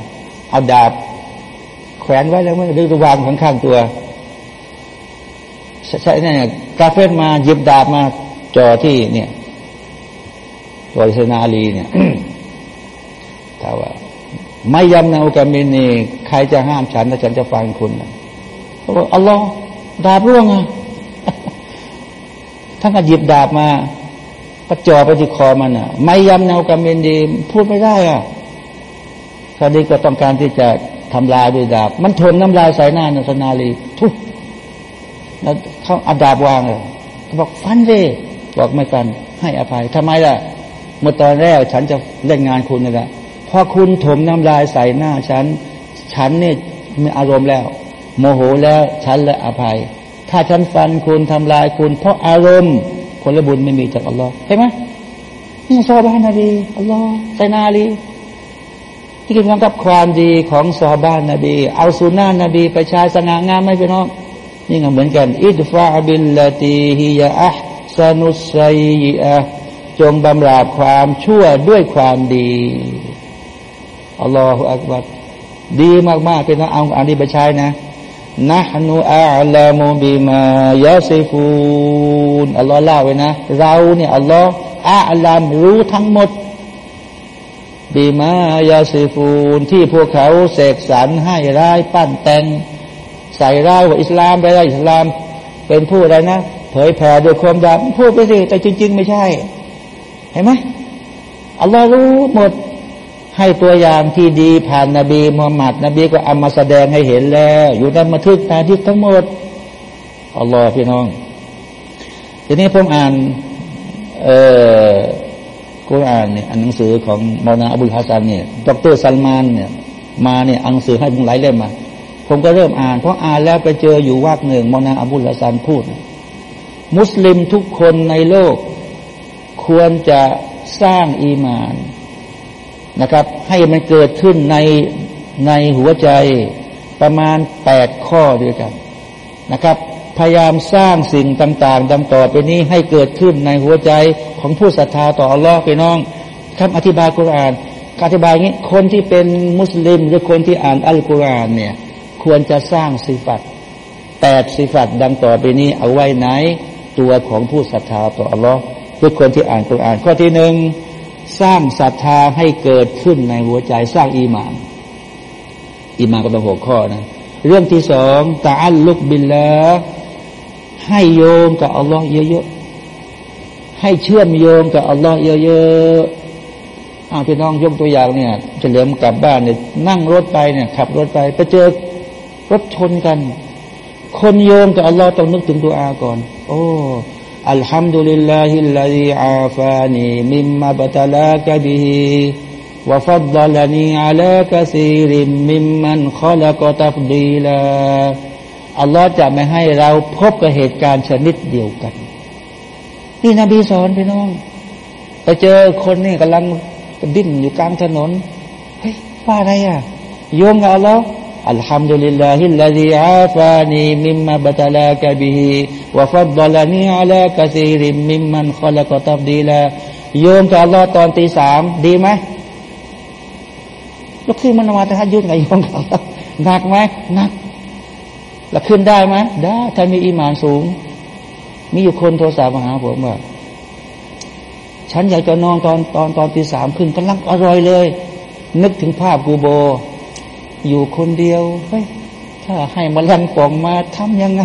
เอาดาบ แขวนไว้แล้วมันดึงวางข้างๆตัวใช่เนี่ยกาเฟตมาหยิบดาบมาจ่อที่เนี่ยตัวเซนาลีเนี่ย ถ้าว่าไม่ยำนาอุกามินีใครจะห้ามฉันถ้าฉันจะฟังคุณเขาบอกอัลลอฮ์ดาบร่วงอะท่านก็หยิบดาบมาก็จ่อไปที่คอมันอะ ไม่ยำนาอุกามินีพูดไม่ได้อะซาดีก็ต้องการที่จะทำลายด้วยดาบ มันทนน้ำลายใส่หน้านาสนาลีทุกแล้วเขาอาดาบวางเลยเขาบอกฟันเลยบอกไม่กัน ให้อภัยทำไมล่ะเมื่อตอนแรกฉันจะเล่นงานคุณนี่แหละ พอคุณถมน้ำลายใส่หน้าฉัน ฉันเนี่ยมีอารมณ์แล้ว โมโหแล้วฉันละอภัย ถ้าฉันฟันคุณทำลายคุณ เพราะอารมณ์ผลบุญไม่มีจากอัลลอฮ์เห็นไหมนี่ซอบ้านนบีอัลลอฮ์ไซนาลีที่เกินกับความดีของซอบ้านนบี เอาสุนานะนบีไปใช้สง่างามไม่ไปน้องนี่ก็เหมือนกัน ادفع بالتي هي أحسن السيئةจงบำราบความชั่วด้วยความดี الله أكبرดีมากๆพี่น้องเอาอันนี้ไปใช้นะنحن أعلم بما يصفونอัลลอฮ์เล่าไว้นะ เราเนี่ยอัลลอฮ์أعلمรู้ทั้งหมดبما يصفونที่พวกเขาเสกสรรให้ร้ายปั้นแต่งใส่ร้ายว่าอิสลามไปได้อิสลามเป็นผู้อะไรนะ เผยแผ่ด้วยความดำพูดไปสิแต่จริง ๆ ไม่ใช่ เห็นไหมอัลลอฮ์รู้หมด ให้ตัวอย่างที่ดีผ่านนาบีมุฮัมมัดนบีก็เอามาแสดงให้เห็นแล้ว อยู่ในบันทึกตาที่ทั้งหมดอัลลอฮ์พี่น้อง ทีนี้ผมอ่าน เอ่อกุรอานเนี่ยอ่านหนังสือของมอนาอับุลฮัสซันเนี่ยดรซัลมานเนี่ย มาเนี่ยอ่านหนังสือให้ผมหลายเล่มมา ผมก็เริ่มอ่านเพราะอ่านแล้วไปเจออยู่วักหนึ่งมอนาอับุลฮัสซันพูด มุสลิมทุกคนในโลก ควรจะสร้างอีมาน นะครับ ให้มันเกิดขึ้นในในหัวใจประมาณแปดข้อด้วยกันนะครับ พยายามสร้างสิ่งต่างๆดังต่อไปนี้ให้เกิดขึ้นในหัวใจของผู้ศรัทธาต่ออัลลอฮ์ไปน้องคำอธิบายกุรอานอธิบายงี้คนที่เป็นมุสลิม หรือคนที่อ่านอัลกุรอานเนี่ยควรจะสร้างสิฟัตแปดสิฟัตดังต่อไปนี้เอาไว้ไหนตัวของผู้ศรัทธาต่ออัลลอฮ์คือคนที่อ่านกุรอาน ข้อที่หนึ่ง สร้างศรัทธาให้เกิดขึ้นในหัวใจสร้างอีมาน อีมานก็ต้องหกข้อนะ เรื่องที่สองตาอัลลุกบิลละให้โยมกับอัลลอฮ์เยอะๆให้เชื่อมโยงกับอัลลอฮ์เยอะๆอาพี่น้องยกตัวอย่างเนี่ยจะเหลือมกลับบ้านเนี่ยนั่งรถไปเนี่ยขับรถไปไปเจอรถชนกัน คนโยงกับอัลลอฮ์ต้องนึกถึงตัวอาก่อน โอ้ الحمد لله الذي عافاني مما ابتلاك به وفضلني على كثير ممن خلق تفضيلا อัลลอฮ์จะไม่ให้เราพบกับเหตุการณ์ชนิดเดียวกัน นี่นบีสอนพี่น้อง ไปเจอคนนี่กำลังดิ้นอยู่กลางถนน เฮ้ยว่าอะไรอ่ะโยมกับอัลลอฮ์อัลฮัมดุลิลลาฮิลลาฮิอาฟานีมิมมาบัตลากบิฮิ วะฟัดดลานีอัลากะซีริมมิมมันขลักตับดีลาโยมกับอัลลอฮ์ตอนตีสามดีไหมลุกขึ้นมันมาแต่ฮัดยุดไงโยมกับอัลลอฮ์หนักไหมหนักแล้วขึ้นได้ไหมได้ถ้ามีอีหมานสูง มีอยู่คนโทรศัพท์มาหาผมว่าฉันอยากจะนอนตอนตอนตอนตีสามขึ้นกำลังอร่อยเลย นึกถึงภาพกูโบ อยู่คนเดียวเฮ้ยถ้าให้มแมลงป่องมาทำยังไง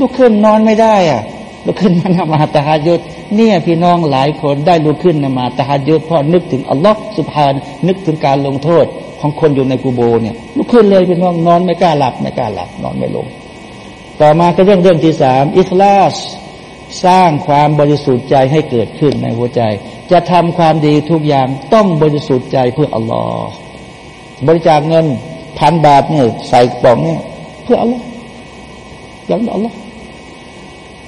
ลุกขึ้นนอนไม่ได้อะลุกขึ้นมานมาตะฮัยุดเนี่ยพี่น้องหลายคนได้ลุกขึ้นนมาตะฮัยุดเพราะนึกถึงอัลลอฮ์สุภานนึกถึงการลงโทษของคนอยู่ในกูโบเนี่ยลุกขึ้นเลยพี่น้องนอนไม่กล้าหลับไม่กล้าหลับนอนไม่ลง ต่อมาก็เรื่องเรื่องที่สามอิสลาสสร้างความบริสุทธิ์ใจให้เกิดขึ้นในหัวใจ จะทำความดีทุกอย่างต้องบริสุทธิ์ใจเพื่ออัลลอฮ์บริจาคเงินพันบาทเนี่ยใส่กล่องเนี่ยเพื่ออัลลอฮ์ ย่างอัลลอฮ์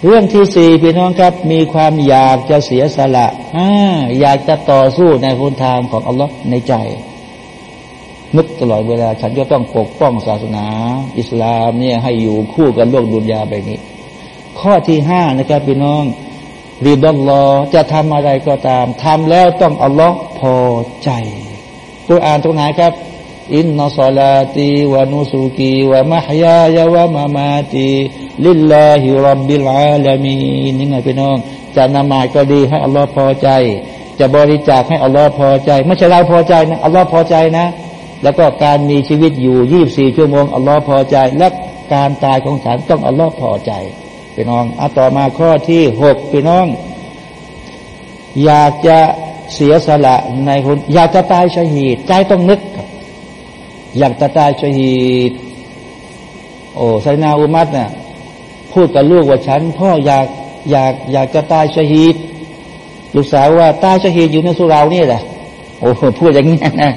เรื่องที่สี่พี่น้องครับ มีความอยากจะเสียสละออยากจะต่อสู้ในหนทางของอัลลอฮ์ในใจ นึกตลอดเวลา ฉันจะต้องปกป้องศาสนา อิสลามเนี่ยให้อยู่คู่กับโลกดุนยาแบบนี้ ข้อที่ห้านะครับพี่น้องرضا اللهจะทำอะไรก็ตามทำแล้วต้องอัลลอฮ์พอใจกุรอานตรงไหนครับ إن صلاتي ونسكي ومحياي ومماتي لله رب العالمينนี่ไงพี่น้องจะนมาก็ดีให้อัลลอฮ์พอใจ จะบริจาคให้อัลลอฮ์พอใจ ไม่ใช่เราพอใจนะอัลลอฮ์พอใจนะ แล้วก็การมีชีวิตอยู่ยี่บสี่ชั่วโมงอัลลอฮ์พอใจ และการตายของฉันต้องอัลลอฮ์พอใจพี่น้องเอาต่อมาข้อที่หกพี่น้อง อยากจะเสียสละในคนอยากจะตายชหีดใจต้องนึก อยากจะตายชหีดโอ้ไซนาอุมัตเนี่ยพูดกับลูกว่าฉัน พ่ออยากอยากอยากจะตายชหีดลูกสาวว่าตายชหีดอยู่ในสุรานี่แหละโอ้พูดอย่างนี้นะ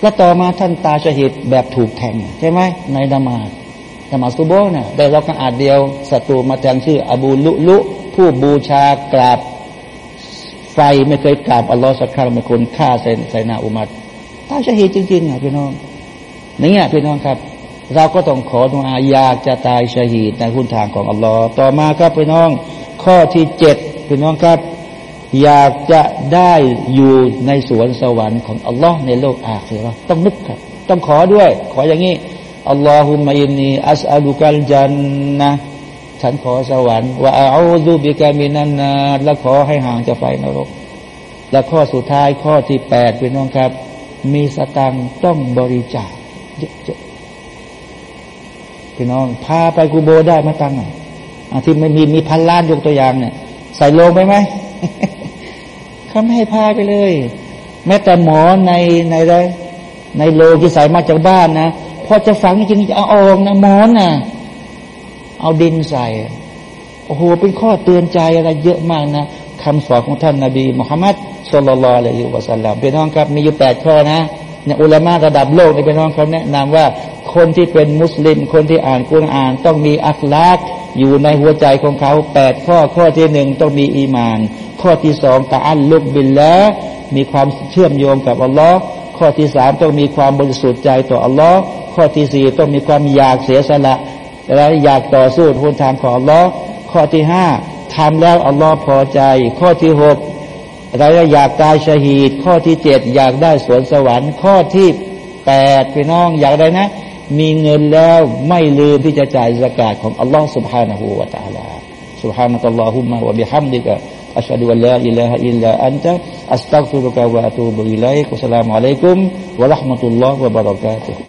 แล้วต่อมาท่านตายชหีดแบบถูกแทงใช่ไหมในนามาสมาสุโบเนะได้รับการอาจเดียวศัตรูมาแทงชื่อ อบูลุลุ ผู้บูชากราบไฟไม่เคยกราบอัลลอฮ์สักครั้งไม่คนฆ่าใส่ใส่นาอุมัดตายชหีดจริงๆอะพี่น้อง นี่พี่น้องครับ เราก็ต้องขอดุอาอยากจะตายชหีดในคุณทางของอัลลอฮ์ต่อมาครับพี่น้อง ข้อที่เจ็ดพี่น้องครับ อยากจะได้อยู่ในสวนสวรรค์ของอัลลอฮ์ในโลกอาคือว่าต้องนึกครับ ต้องขอด้วย ขออย่างนี้อัลลอฮุมะอินนีอัสอัลุกัลจันนะฉันขอสวรรค์ว่าอาอูบิกามินันนาและขอให้ห่างจากไฟนรก และข้อสุดท้ายข้อที่แปดเป็นน้องครับ มีสตังต้องบริจาค พี่น้อง พาไปกูโบได้ไมตังอะที่ไม่มีมีพันล้านยกตัวอย่างเนี่ย ใส่ลงไปไหมเขาไม่ให้พาไปเลย แม้แต่หมอในในในโลที่ใส่มาจากบ้านนะพอจะฝังจริงจะเอาออกนะหมอนนะเอาดินใส่โอ้โหเป็นข้อเตือนใจอะไรเยอะมากนะคำสอนของท่านนาบีมุฮัมมัดสุลลัลอะลัยฮิวะสัลลัมเป็นน้องครับมีอยู่แปดข้อนะ เนี่ยอุลามะระดับโลกในเป็นน้องเขาแนะนำว่าคนที่เป็นมุสลิม คนที่อ่านกุรอาน ต้องมีอัคลากอยู่ในหัวใจของเขาแปดข้อข้อที่หนึ่งต้องมีอีมาน ข้อที่สองตาอัลลุกบินแล้วมีความเชื่อมโยงกับอัลลอฮ์ข้อที่สามต้องมีความบริสุทธิ์ใจต่ออัลลอฮ์ข้อที่สี่ต้องมีความอยากเสียสละและอยากต่อสู้ทุนทางของอัลลอฮ์ข้อที่ห้าทำแล้วอัลลอฮ์พอใจ ข้อที่หก เราจะอยากตายชหีดข้อที่เจ็ดอยากได้สวนสวรรค์ ข้อที่แปดพี่น้องอยากได้นะ มีเงินแล้วไม่ลืมที่จะจ่ายสกาดของอัลลอฮ์สุบฮานะฮูวะตาลาสุบฮาะกัลลอฮุมะวะบิฮัมดิกะอัชฮะดุอัลลอฮ์อิลลาฮ์อิลลาอันตะอัสตัฆฟิรุกะวะอะตูบุอิลัยกุสลามุอะลัยกุมวะราะห์มะตุลลอฮ์วะบะรากาตุ